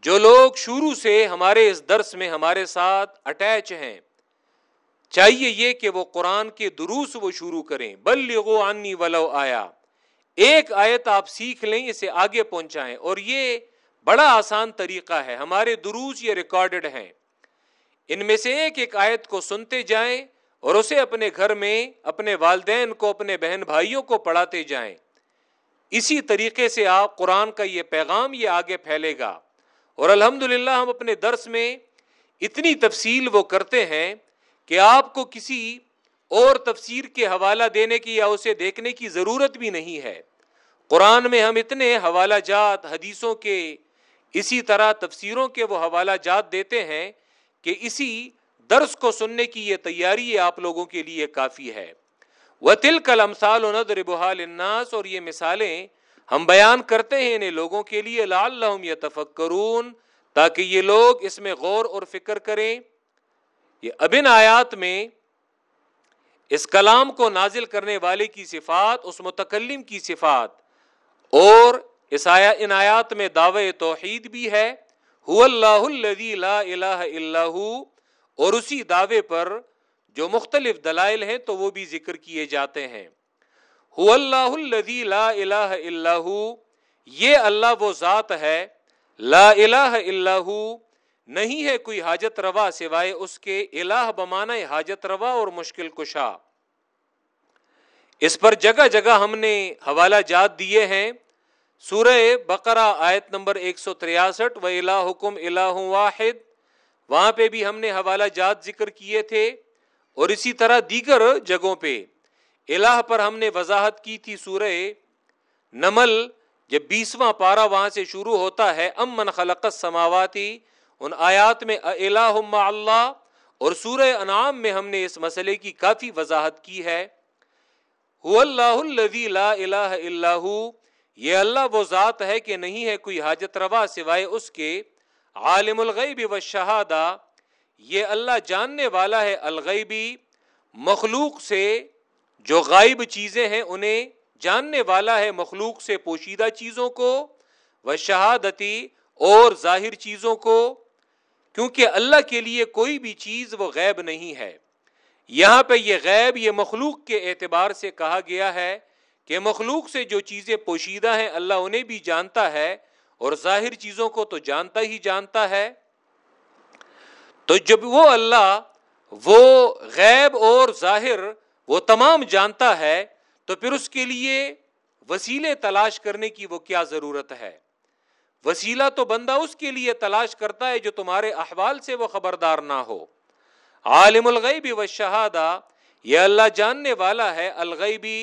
A: جو لوگ شروع سے ہمارے اس درس میں ہمارے ساتھ اٹیچ ہیں چاہیے یہ کہ وہ قرآن کے دروس وہ شروع کریں عنی ولو آیا ایک آیت آپ سیکھ لیں اسے آگے پہنچائیں اور یہ بڑا آسان طریقہ ہے ہمارے دروس یہ ریکارڈڈ ہیں ان میں سے ایک ایک آیت کو سنتے جائیں اور اسے اپنے گھر میں اپنے والدین کو اپنے بہن بھائیوں کو پڑھاتے جائیں اسی طریقے سے آپ قرآن کا یہ پیغام یہ آگے پھیلے گا اور الحمد ہم اپنے درس میں اتنی تفصیل وہ کرتے ہیں کہ آپ کو کسی اور تفسیر کے حوالہ دینے کی یا اسے دیکھنے کی ضرورت بھی نہیں ہے قرآن میں ہم اتنے حوالہ جات حدیثوں کے اسی طرح تفسیروں کے وہ حوالہ جات دیتے ہیں کہ اسی درس کو سننے کی یہ تیاری آپ لوگوں کے لیے کافی ہے وہ تل سال الناس اور یہ مثالیں ہم بیان کرتے ہیں انہیں لوگوں کے لیے لال لحم یا تاکہ یہ لوگ اس میں غور اور فکر کریں یہ ابن آیات میں اس کلام کو نازل کرنے والے کی صفات اس متکلم کی صفات اور اس آیا ان آیات میں دعوے توحید بھی ہے ہو اللہ الذی لا الہ اور اسی دعوے پر جو مختلف دلائل ہیں تو وہ بھی ذکر کیے جاتے ہیں ہو اللہ الذی لا الہ یہ اللہ وہ ذات ہے لا الہ ہو نہیں ہے کوئی حاجت روا سوائے اس کے الہ الاح حاجت روا اور مشکل کشا اس پر جگہ جگہ ہم نے حوالہ جات دیے ہیں سورہ بقرہ آیت نمبر 163 الہ واحد وہاں پہ بھی ہم نے حوالہ جات ذکر کیے تھے اور اسی طرح دیگر جگہوں پہ الہ پر ہم نے وضاحت کی تھی سورہ نمل جب بیسواں پارہ وہاں سے شروع ہوتا ہے امن خلق سماواتی ان آیات میں الہم اللہ اور سورہ انعام میں ہم نے اس مسئلے کی کافی وضاحت کی ہے اللہ اللہ لا الہ الا یہ وہ ذات ہے کہ نہیں ہے کوئی حاجت روا سوائے اس کے عالم الغیب و یہ اللہ جاننے والا ہے الغیبی مخلوق سے جو غائب چیزیں ہیں انہیں جاننے والا ہے مخلوق سے پوشیدہ چیزوں کو و شہادتی اور ظاہر چیزوں کو کیونکہ اللہ کے لیے کوئی بھی چیز وہ غیب نہیں ہے یہاں پہ یہ غیب یہ مخلوق کے اعتبار سے کہا گیا ہے کہ مخلوق سے جو چیزیں پوشیدہ ہیں اللہ انہیں بھی جانتا ہے اور ظاہر چیزوں کو تو جانتا ہی جانتا ہے تو جب وہ اللہ وہ غیب اور ظاہر وہ تمام جانتا ہے تو پھر اس کے لیے وسیلے تلاش کرنے کی وہ کیا ضرورت ہے وسیلہ تو بندہ اس کے لیے تلاش کرتا ہے جو تمہارے احوال سے وہ خبردار نہ ہو عالم الغیبی و شہادہ یہ اللہ جاننے والا ہے الغیبی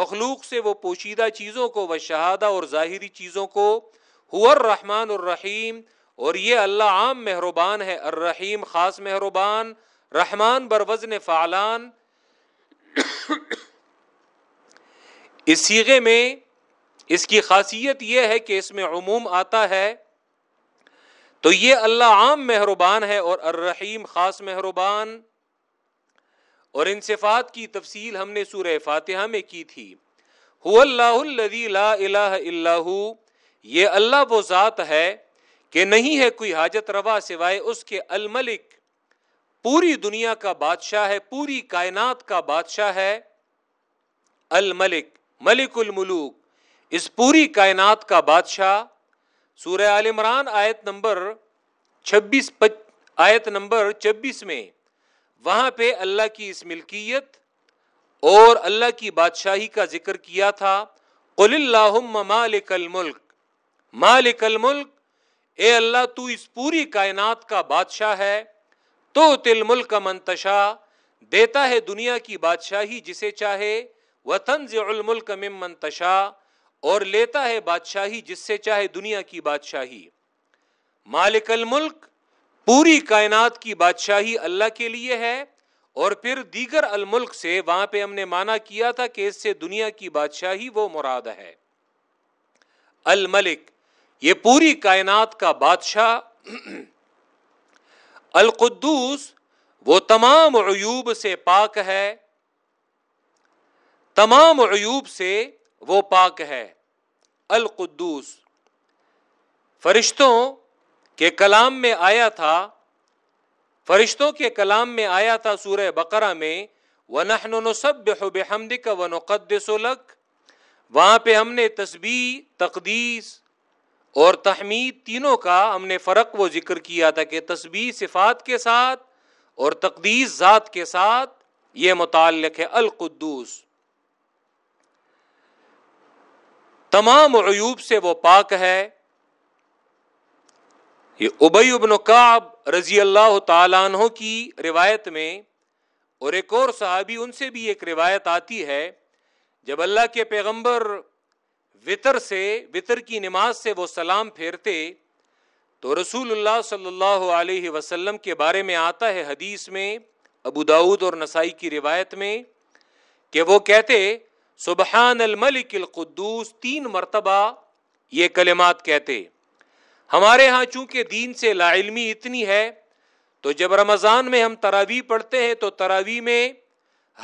A: مخلوق سے وہ پوشیدہ چیزوں کو و شہادہ اور ظاہری چیزوں کو ہو الرحمن الرحیم اور یہ اللہ عام مہربان ہے الرحیم خاص مہربان رحمان بر وزن فعلان اس سیغے میں اس کی خاصیت یہ ہے کہ اس میں عموم آتا ہے تو یہ اللہ عام مہربان ہے اور الرحیم خاص مہربان اور ان صفات کی تفصیل ہم نے سورہ فاتحہ میں کی تھی اللہ الذی لا الا اللہ یہ اللہ وہ ذات ہے کہ نہیں ہے کوئی حاجت روا سوائے اس کے الملک پوری دنیا کا بادشاہ ہے پوری کائنات کا بادشاہ ہے الملک ملک الملوک اس پوری کائنات کا بادشاہ سورہ عال عمران آیت نمبر چھبیس آیت نمبر چھبیس میں وہاں پہ اللہ کی اس ملکیت اور اللہ کی بادشاہی کا ذکر کیا تھا قل اللہم مالک مالک الملک الملک اے اللہ تو اس پوری کائنات کا بادشاہ ہے تو تل ملک منتشا دیتا ہے دنیا کی بادشاہی جسے چاہے وطن منتشا اور لیتا ہے بادشاہی جس سے چاہے دنیا کی بادشاہی مالک الملک پوری کائنات کی بادشاہی اللہ کے لیے ہے اور پھر دیگر الملک سے وہاں پہ ہم نے مانا کیا تھا کہ اس سے دنیا کی بادشاہی وہ مراد ہے الملک یہ پوری کائنات کا بادشاہ القدوس وہ تمام عیوب سے پاک ہے تمام عیوب سے وہ پاک ہے القدوس فرشتوں کے کلام میں آیا تھا فرشتوں کے کلام میں آیا تھا سورہ بقرہ میں ونحن نسبح بحمدک و لک وہاں پہ ہم نے تسبیح تقدیس اور تحمید تینوں کا ہم نے فرق وہ ذکر کیا تھا کہ تسبیح صفات کے ساتھ اور تقدیس ذات کے ساتھ یہ متعلق ہے القدوس تمام عیوب سے وہ پاک ہے یہ ابئی ابن کعب رضی اللہ تعالیٰ عنہ کی روایت میں اور ایک اور صحابی ان سے بھی ایک روایت آتی ہے جب اللہ کے پیغمبر وطر سے وطر کی نماز سے وہ سلام پھیرتے تو رسول اللہ صلی اللہ علیہ وسلم کے بارے میں آتا ہے حدیث میں ابو داود اور نسائی کی روایت میں کہ وہ کہتے سبحان الملک القدوس تین مرتبہ یہ کلمات کہتے ہمارے ہاں چونکہ دین سے لا علمی اتنی ہے تو جب رمضان میں ہم تراوی پڑھتے ہیں تو تراوی میں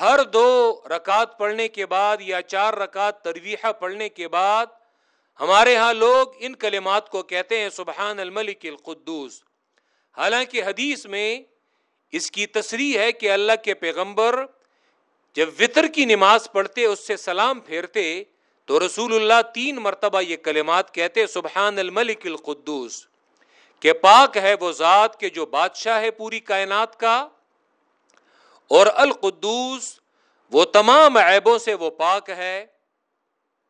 A: ہر دو رکعت پڑھنے کے بعد یا چار رکعت ترویحہ پڑھنے کے بعد ہمارے ہاں لوگ ان کلمات کو کہتے ہیں سبحان الملک القدوس حالانکہ حدیث میں اس کی تصریح ہے کہ اللہ کے پیغمبر جب وطر کی نماز پڑھتے اس سے سلام پھیرتے تو رسول اللہ تین مرتبہ یہ کلمات کہتے سبحان الملک القدوس کہ پاک ہے وہ ذات کے جو بادشاہ ہے پوری کائنات کا اور القدوس وہ تمام عیبوں سے وہ پاک ہے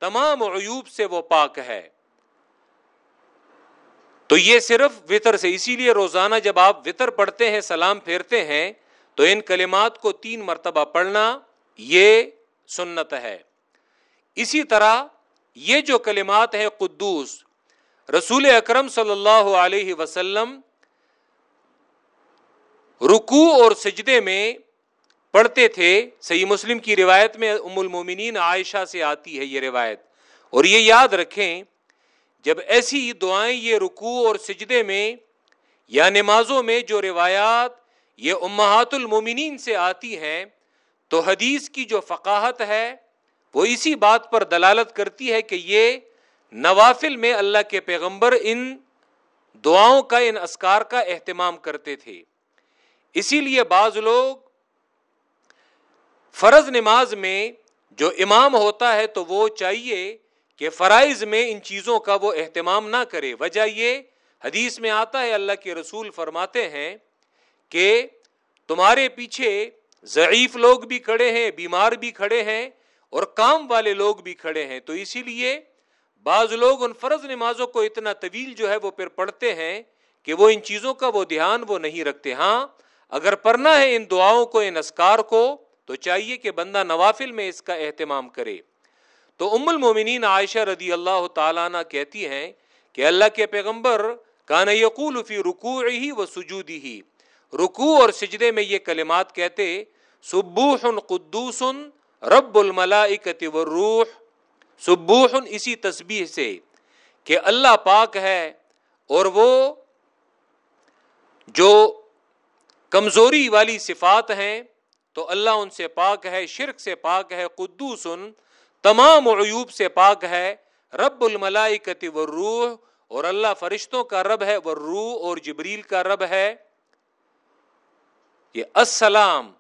A: تمام عیوب سے وہ پاک ہے تو یہ صرف وطر سے اسی لیے روزانہ جب آپ وطر پڑھتے ہیں سلام پھیرتے ہیں تو ان کلمات کو تین مرتبہ پڑھنا یہ سنت ہے اسی طرح یہ جو کلمات ہیں قدوس رسول اکرم صلی اللہ علیہ وسلم رکوع اور سجدے میں پڑھتے تھے صحیح مسلم کی روایت میں ام المومنین عائشہ سے آتی ہے یہ روایت اور یہ یاد رکھیں جب ایسی دعائیں یہ رکو اور سجدے میں یا نمازوں میں جو روایات یہ امہات المومنین سے آتی ہیں تو حدیث کی جو فقاہت ہے وہ اسی بات پر دلالت کرتی ہے کہ یہ نوافل میں اللہ کے پیغمبر ان دعاؤں کا ان اسکار کا اہتمام کرتے تھے اسی لیے بعض لوگ فرض نماز میں جو امام ہوتا ہے تو وہ چاہیے کہ فرائض میں ان چیزوں کا وہ اہتمام نہ کرے وجہ یہ حدیث میں آتا ہے اللہ کے رسول فرماتے ہیں کہ تمہارے پیچھے ضعیف لوگ بھی کھڑے ہیں بیمار بھی کھڑے ہیں اور کام والے لوگ بھی کھڑے ہیں تو اسی لیے بعض لوگ ان فرض نمازوں کو اتنا طویل جو ہے وہ پھر پڑھتے ہیں کہ وہ ان چیزوں کا وہ دھیان وہ نہیں رکھتے ہاں اگر پڑھنا ہے ان دعاؤں کو ان اسکار کو تو چاہیے کہ بندہ نوافل میں اس کا اہتمام کرے تو ام المومنین عائشہ رضی اللہ تعالیٰ کہتی ہیں کہ اللہ کے پیغمبر کان یقول فی رکوع ہی و سجودی ہی رکو اور سجدے میں یہ کلمات کہتے سبوح قدوس رب الملائکت والروح سبوح اسی تسبیح سے کہ اللہ پاک ہے اور وہ جو کمزوری والی صفات ہیں تو اللہ ان سے پاک ہے شرک سے پاک ہے قدوس تمام عیوب سے پاک ہے رب الملائکت والروح اور اللہ فرشتوں کا رب ہے والروح اور جبریل کا رب ہے یہ السلام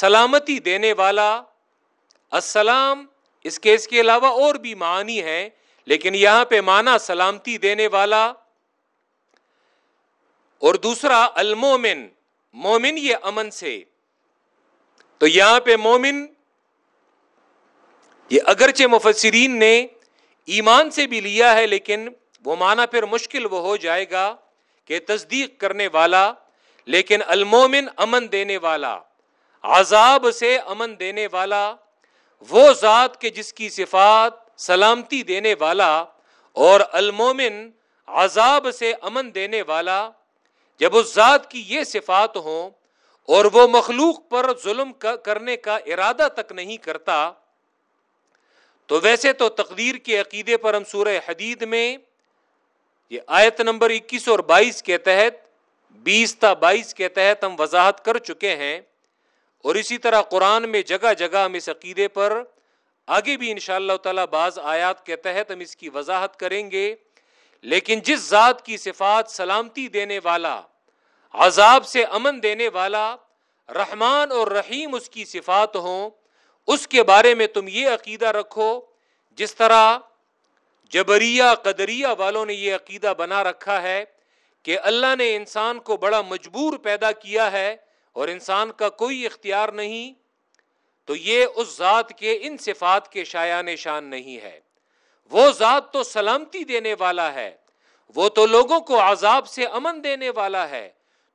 A: سلامتی دینے والا السلام اس کے اس کے علاوہ اور بھی معنی ہے لیکن یہاں پہ مانا سلامتی دینے والا اور دوسرا المومن مومن یہ امن سے تو یہاں پہ مومن یہ اگرچہ مفسرین نے ایمان سے بھی لیا ہے لیکن وہ مانا پھر مشکل وہ ہو جائے گا کہ تصدیق کرنے والا لیکن المومن امن دینے والا عذاب سے امن دینے والا وہ ذات کے جس کی صفات سلامتی دینے والا اور المومن عذاب سے امن دینے والا جب اس ذات کی یہ صفات ہوں اور وہ مخلوق پر ظلم کرنے کا ارادہ تک نہیں کرتا تو ویسے تو تقدیر کے عقیدے پر ہم سورہ حدید میں یہ آیت نمبر اکیس اور بائیس کے تحت بیس تا بائیس کے تحت ہم وضاحت کر چکے ہیں اور اسی طرح قرآن میں جگہ جگہ ہم اس عقیدے پر آگے بھی ان شاء اللہ تعالیٰ بعض آیات کے تحت ہم اس کی وضاحت کریں گے لیکن جس ذات کی صفات سلامتی دینے والا عذاب سے امن دینے والا رحمان اور رحیم اس کی صفات ہوں اس کے بارے میں تم یہ عقیدہ رکھو جس طرح جبریہ قدریہ والوں نے یہ عقیدہ بنا رکھا ہے کہ اللہ نے انسان کو بڑا مجبور پیدا کیا ہے اور انسان کا کوئی اختیار نہیں تو یہ اس ذات کے ان صفات کے شایان شان نہیں ہے وہ ذات تو سلامتی دینے والا ہے وہ تو لوگوں کو عذاب سے امن دینے والا ہے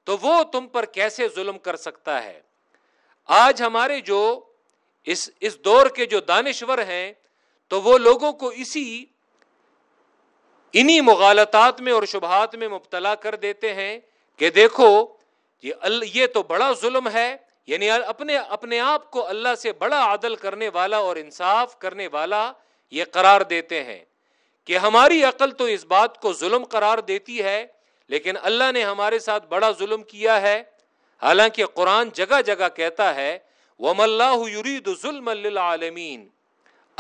A: تو وہ تم پر کیسے ظلم کر سکتا ہے آج ہمارے جو اس اس دور کے جو دانشور ہیں تو وہ لوگوں کو اسی انہی مغالطات میں اور شبہات میں مبتلا کر دیتے ہیں کہ دیکھو یہ یہ تو بڑا ظلم ہے یعنی اپنے اپنے آپ کو اللہ سے بڑا عادل کرنے والا اور انصاف کرنے والا یہ قرار دیتے ہیں کہ ہماری عقل تو اس بات کو ظلم قرار دیتی ہے لیکن اللہ نے ہمارے ساتھ بڑا ظلم کیا ہے حالانکہ قرآن جگہ جگہ کہتا ہے وہ ظلم للعالمین عالمین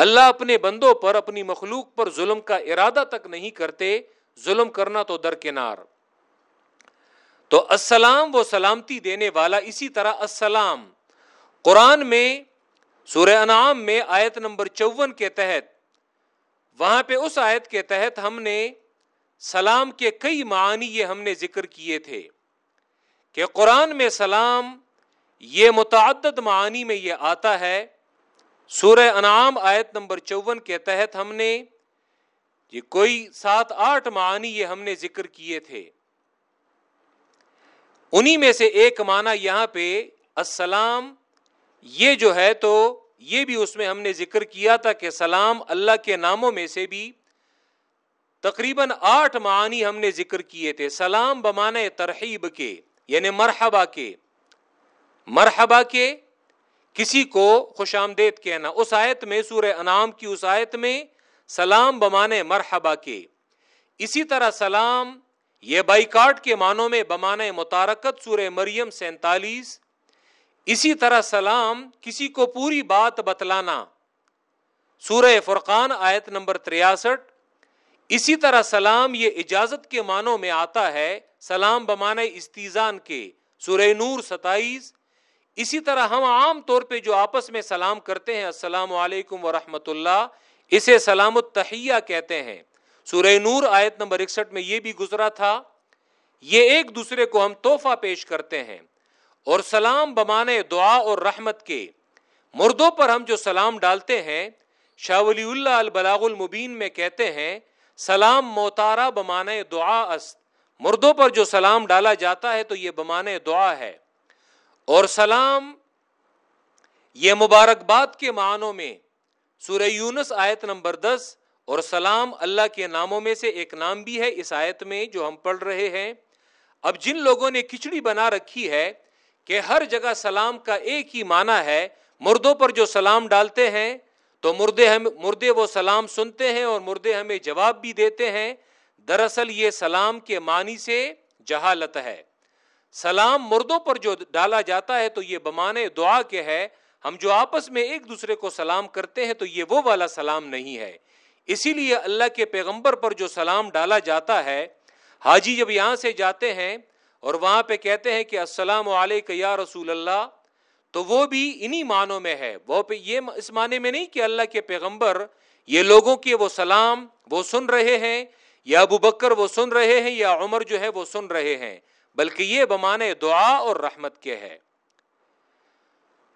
A: اللہ اپنے بندوں پر اپنی مخلوق پر ظلم کا ارادہ تک نہیں کرتے ظلم کرنا تو درکنار تو السلام وہ سلامتی دینے والا اسی طرح السلام قرآن میں سورہ انعام میں آیت نمبر چون کے تحت وہاں پہ اس آیت کے تحت ہم نے سلام کے کئی معنی یہ ہم نے ذکر کیے تھے کہ قرآن میں سلام یہ متعدد معنی میں یہ آتا ہے سورہ انعام آیت نمبر چون کے تحت ہم نے یہ کوئی سات آٹھ معنی یہ ہم نے ذکر کیے تھے انہی میں سے ایک معنی یہاں پہ السلام یہ جو ہے تو یہ بھی اس میں ہم نے ذکر کیا تھا کہ سلام اللہ کے ناموں میں سے بھی تقریباً آٹھ معنی ہم نے ذکر کیے تھے سلام بمانے ترحیب کے یعنی مرحبا کے مرحبا کے کسی کو خوش آمدید کہنا اس آیت میں سور انعام کی اس آیت میں سلام بمانے مرحبا کے اسی طرح سلام یہ بائیکاٹ کے معنوں میں متارکت سورہ مریم سینتالیس اسی طرح سلام کسی کو پوری بات بتلانا سورہ فرقان آیت نمبر اسی طرح سلام یہ اجازت کے معنوں میں آتا ہے سلام بمانۂ استیزان کے سورہ نور ستائیس اسی طرح ہم عام طور پہ جو آپس میں سلام کرتے ہیں السلام علیکم ورحمۃ اللہ اسے سلام التحیہ کہتے ہیں سورہ نور آیت نمبر اکسٹھ میں یہ بھی گزرا تھا یہ ایک دوسرے کو ہم تحفہ پیش کرتے ہیں اور سلام بمانے دعا اور رحمت کے مردوں پر ہم جو سلام ڈالتے ہیں ولی اللہ البلاغ المبین میں کہتے ہیں سلام موتارا بمانے دعا است مردوں پر جو سلام ڈالا جاتا ہے تو یہ بمانے دعا ہے اور سلام یہ مبارکباد کے معنوں میں سورہ یونس آیت نمبر دس اور سلام اللہ کے ناموں میں سے ایک نام بھی ہے اس آیت میں جو ہم پڑھ رہے ہیں اب جن لوگوں نے کھچڑی بنا رکھی ہے کہ ہر جگہ سلام کا ایک ہی معنی ہے مردوں پر جو سلام ڈالتے ہیں تو مردے ہم مردے وہ سلام سنتے ہیں اور مردے ہمیں جواب بھی دیتے ہیں دراصل یہ سلام کے معنی سے جہالت ہے سلام مردوں پر جو ڈالا جاتا ہے تو یہ بمانے دعا کے ہے ہم جو آپس میں ایک دوسرے کو سلام کرتے ہیں تو یہ وہ والا سلام نہیں ہے اسی لیے اللہ کے پیغمبر پر جو سلام ڈالا جاتا ہے حاجی جب یہاں سے جاتے ہیں اور وہاں پہ کہتے ہیں کہ السلام یا رسول اللہ تو وہ بھی انہی معنوں میں میں ہے وہ پہ یہ اس معنی نہیں کہ اللہ کے پیغمبر یہ لوگوں کے وہ سلام وہ سن رہے ہیں یا ابو بکر وہ سن رہے ہیں یا عمر جو ہے وہ سن رہے ہیں بلکہ یہ بمانے دعا اور رحمت کے ہے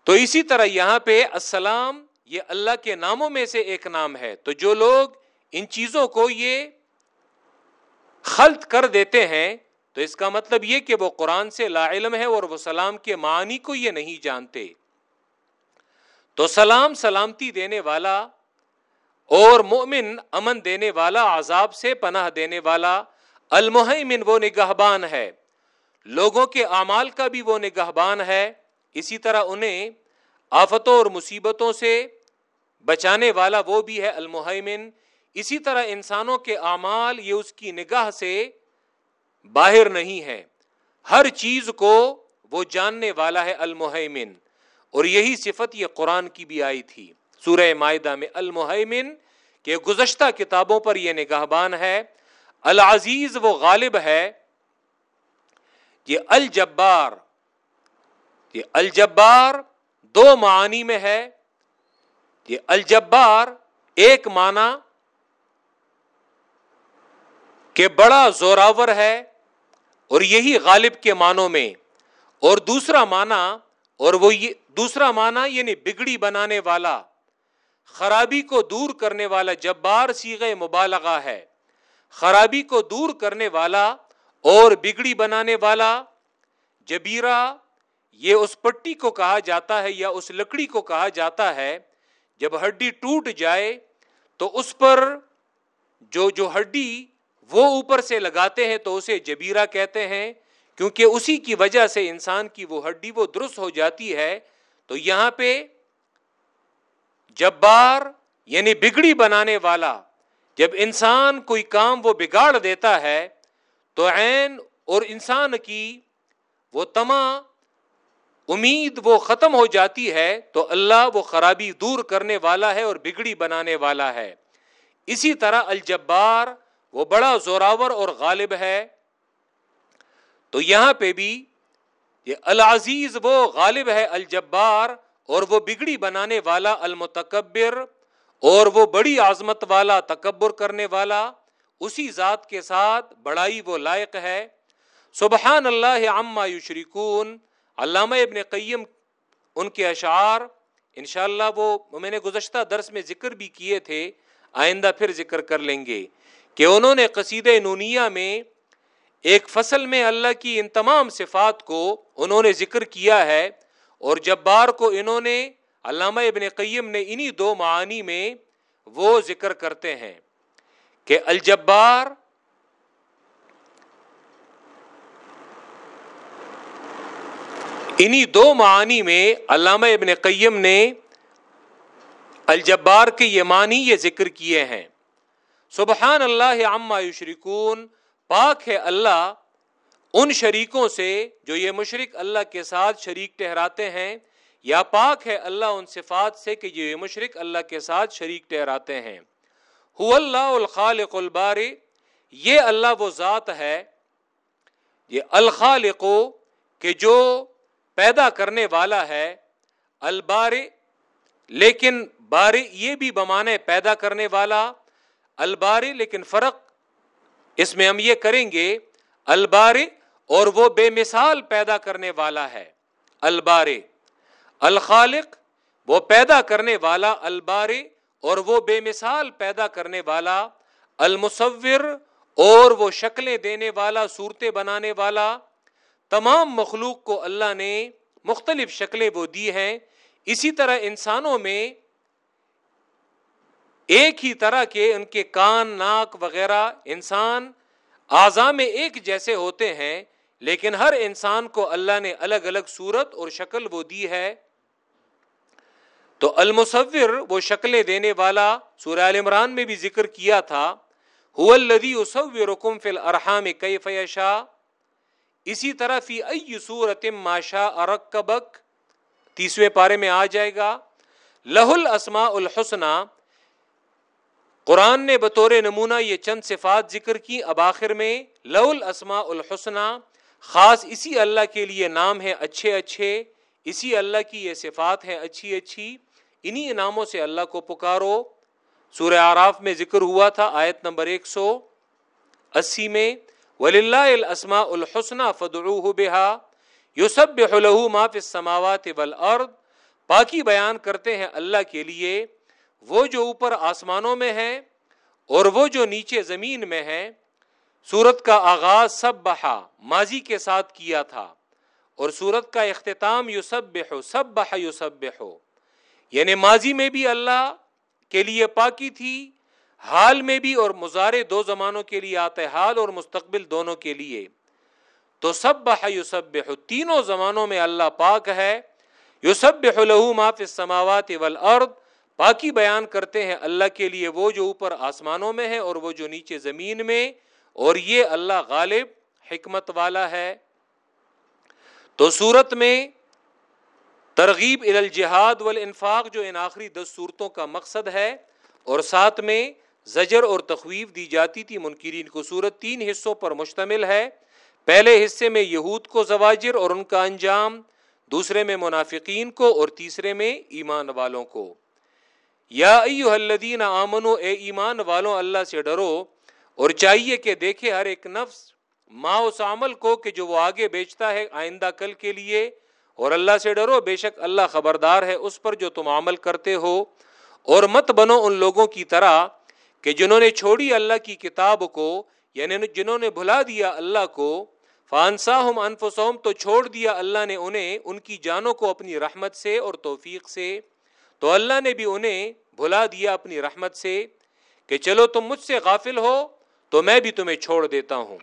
A: تو اسی طرح یہاں پہ السلام یہ اللہ کے ناموں میں سے ایک نام ہے تو جو لوگ ان چیزوں کو یہ خلط کر دیتے ہیں تو اس کا مطلب یہ کہ وہ قرآن سے لا علم ہے اور وہ سلام کے معنی کو یہ نہیں جانتے تو سلام سلامتی دینے والا اور مومن امن دینے والا عذاب سے پناہ دینے والا المحمن وہ نگہبان ہے لوگوں کے اعمال کا بھی وہ نگہبان ہے اسی طرح انہیں آفتوں اور مصیبتوں سے بچانے والا وہ بھی ہے المحمن اسی طرح انسانوں کے اعمال یہ اس کی نگاہ سے باہر نہیں ہے ہر چیز کو وہ جاننے والا ہے المحمن اور یہی صفت یہ قرآن کی بھی آئی تھی سورہ معاہدہ میں المحمن کے گزشتہ کتابوں پر یہ نگاہ بان ہے العزیز وہ غالب ہے یہ الجبار یہ الجبار دو معنی میں ہے الجبار ایک معنی کہ بڑا زوراور ہے اور یہی غالب کے معنوں میں اور دوسرا معنی اور وہ دوسرا معنی یعنی بگڑی بنانے والا خرابی کو دور کرنے والا جبار سیغ مبالغہ ہے خرابی کو دور کرنے والا اور بگڑی بنانے والا جبیرہ یہ اس پٹی کو کہا جاتا ہے یا اس لکڑی کو کہا جاتا ہے جب ہڈی ٹوٹ جائے تو اس پر جو جو ہڈی وہ اوپر سے لگاتے ہیں تو اسے جبیرا کہتے ہیں کیونکہ اسی کی وجہ سے انسان کی وہ ہڈی وہ درست ہو جاتی ہے تو یہاں پہ جبار یعنی بگڑی بنانے والا جب انسان کوئی کام وہ بگاڑ دیتا ہے تو عین اور انسان کی وہ تمام امید وہ ختم ہو جاتی ہے تو اللہ وہ خرابی دور کرنے والا ہے اور بگڑی بنانے والا ہے اسی طرح الجبار وہ بڑا زوراور اور غالب ہے تو یہاں پہ بھی یہ العزیز وہ غالب ہے الجبار اور وہ بگڑی بنانے والا المتکبر اور وہ بڑی عظمت والا تکبر کرنے والا اسی ذات کے ساتھ بڑائی وہ لائق ہے سبحان اللہ عما یشرکون شریکون علامہ ابن قیم ان کے اشعار انشاءاللہ وہ میں نے گزشتہ درس میں ذکر بھی کیے تھے آئندہ پھر ذکر کر لیں گے کہ انہوں نے قصید نونیا میں ایک فصل میں اللہ کی ان تمام صفات کو انہوں نے ذکر کیا ہے اور جبار کو انہوں نے علامہ ابن قیم نے انہی دو معانی میں وہ ذکر کرتے ہیں کہ الجبار انہی دو معانی میں علامہ ابن قیم نے الجبار کے یہ معنی یہ ذکر کیے ہیں سبحان اللہ عما یشرکون پاک ہے اللہ ان شریکوں سے جو یہ مشرق اللہ کے ساتھ شریک ٹہراتے ہیں یا پاک ہے اللہ ان صفات سے کہ یہ مشرق اللہ کے ساتھ شریک ٹہراتے ہیں ہو اللہ الخال البار یہ اللہ وہ ذات ہے یہ الخال کہ جو پیدا کرنے والا ہے الباری لیکن باری یہ بھی بمانے پیدا کرنے والا الباری لیکن فرق اس میں ہم یہ کریں گے الباری اور وہ بے مثال پیدا کرنے والا ہے الباری الخالق وہ پیدا کرنے والا الباری اور وہ بے مثال پیدا کرنے والا المصور اور وہ شکلیں دینے والا صورتیں بنانے والا تمام مخلوق کو اللہ نے مختلف شکلیں وہ دی ہیں اسی طرح انسانوں میں ایک ہی طرح کے ان کے کان ناک وغیرہ انسان اعضاء ایک جیسے ہوتے ہیں لیکن ہر انسان کو اللہ نے الگ الگ صورت اور شکل وہ دی ہے تو المصور وہ شکلیں دینے والا سوراء عمران میں بھی ذکر کیا تھا ہو اللہ رقم فل ارحام کئی فیشا اسی طرح فی ای صورت ماشا ارک تیسویں پارے میں آ جائے گا لہ الاسما الحسنہ قرآن نے بطور نمونہ یہ چند صفات ذکر کی اب آخر میں لہ الاسما الحسنہ خاص اسی اللہ کے لیے نام ہے اچھے اچھے اسی اللہ کی یہ صفات ہے اچھی اچھی انہی ناموں سے اللہ کو پکارو سورہ آراف میں ذکر ہوا تھا آیت نمبر ایک سو اسی میں وللہ الاسماء الحسنى فدعوه بها يسبح له ما في السماوات والارض پاکی بیان کرتے ہیں اللہ کے لیے وہ جو اوپر آسمانوں میں ہیں اور وہ جو نیچے زمین میں ہیں سورت کا آغاز سب بہا ماضی کے ساتھ کیا تھا اور سورت کا اختتام یوسب ہو سب بہا یوسب ہو یعنی ماضی میں بھی اللہ کے لیے پاکی تھی حال میں بھی اور مظاہرے زمانوں کے لیے آتے اور مستقبل دونوں کے لیے تو سب یوسب تینوں زمانوں میں اللہ پاک ہے یوسب والارض پاکی بیان کرتے ہیں اللہ کے لیے وہ جو اوپر آسمانوں میں ہے اور وہ جو نیچے زمین میں اور یہ اللہ غالب حکمت والا ہے تو صورت میں ترغیب الجہاد والانفاق جو ان آخری دس صورتوں کا مقصد ہے اور ساتھ میں زجر اور تخویف دی جاتی تھی منکرین کو صورت تین حصوں پر مشتمل ہے پہلے حصے میں یہود کو زواجر اور ان کا انجام دوسرے میں منافقین کو اور تیسرے میں ایمان والوں کو یا الذین آمنو اے ایمان والوں اللہ سے ڈرو اور چاہیے کہ دیکھے ہر ایک نفس ما عمل کو کہ جو وہ آگے بیچتا ہے آئندہ کل کے لیے اور اللہ سے ڈرو بے شک اللہ خبردار ہے اس پر جو تم عمل کرتے ہو اور مت بنو ان لوگوں کی طرح کہ جنہوں نے چھوڑی اللہ کی کتاب کو یعنی جنہوں نے بھلا دیا اللہ کو فانسا ہم انفسوم تو چھوڑ دیا اللہ نے انہیں ان کی جانوں کو اپنی رحمت سے اور توفیق سے تو اللہ نے بھی انہیں بھلا دیا اپنی رحمت سے کہ چلو تم مجھ سے غافل ہو تو میں بھی تمہیں چھوڑ دیتا ہوں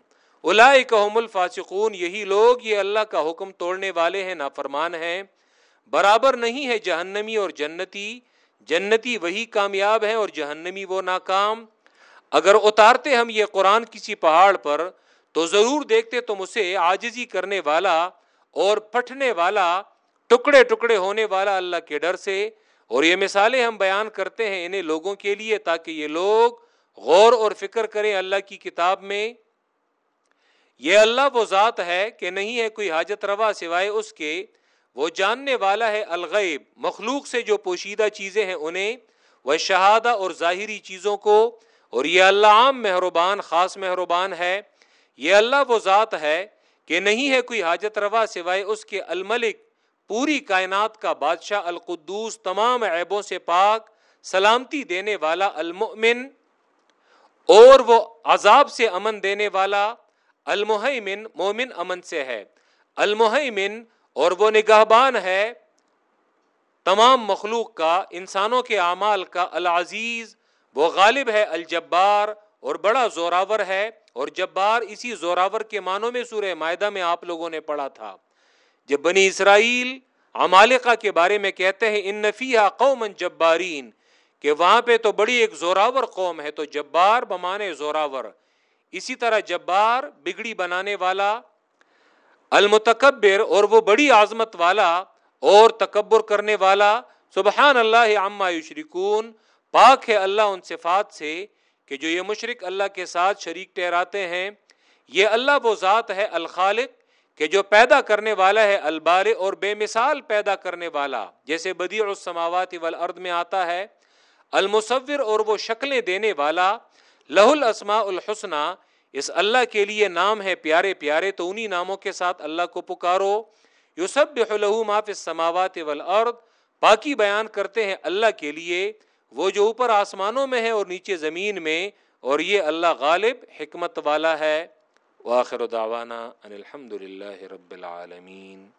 A: الاکم الفاسقون یہی لوگ یہ اللہ کا حکم توڑنے والے ہیں نافرمان ہیں برابر نہیں ہے جہنمی اور جنتی جنتی وہی کامیاب ہیں اور جہنمی وہ ناکام اگر اتارتے ہم یہ قرآن کسی پہاڑ پر تو ضرور دیکھتے تم اسے آجزی کرنے والا اور والا ٹکڑے ٹکڑے ہونے والا اللہ کے ڈر سے اور یہ مثالیں ہم بیان کرتے ہیں انہیں لوگوں کے لیے تاکہ یہ لوگ غور اور فکر کریں اللہ کی کتاب میں یہ اللہ وہ ذات ہے کہ نہیں ہے کوئی حاجت روا سوائے اس کے وہ جاننے والا ہے الغیب مخلوق سے جو پوشیدہ چیزیں ہیں انہیں وہ شہادہ اور ظاہری چیزوں کو اور یہ اللہ عام مہربان خاص مہربان ہے یہ اللہ وہ ذات ہے کہ نہیں ہے کوئی حاجت روا سوائے اس کے الملک پوری کائنات کا بادشاہ القدوس تمام عیبوں سے پاک سلامتی دینے والا المؤمن اور وہ عذاب سے امن دینے والا المحیمن مومن امن سے ہے المحیمن اور وہ نگہبان ہے تمام مخلوق کا انسانوں کے اعمال کا العزیز وہ غالب ہے الجبار اور بڑا زوراور زوراور ہے اور جبار اسی کے معنوں میں میں سورہ آپ لوگوں نے پڑھا تھا جب بنی اسرائیل عمالقہ کے بارے میں کہتے ہیں ان نفیہ قوم جبارین کہ وہاں پہ تو بڑی ایک زوراور قوم ہے تو جبار بمانے زوراور اسی طرح جبار بگڑی بنانے والا المتکبر اور وہ بڑی عظمت والا اور تکبر کرنے والا سبحان اللہ عما یشرکون پاک ہے اللہ اللہ ان صفات سے کہ جو یہ مشرق کے ساتھ شریک ہیں یہ اللہ وہ ذات ہے الخالق کہ جو پیدا کرنے والا ہے البار اور بے مثال پیدا کرنے والا جیسے بدی اور والارض میں آتا ہے المصور اور وہ شکلیں دینے والا لہ الاسماء الحسنہ اس اللہ کے لیے نام ہے پیارے پیارے تو انہی ناموں کے ساتھ اللہ کو پکارو یو سب سماوات باقی بیان کرتے ہیں اللہ کے لیے وہ جو اوپر آسمانوں میں ہے اور نیچے زمین میں اور یہ اللہ غالب حکمت والا ہے الحمد للہ رب العالمین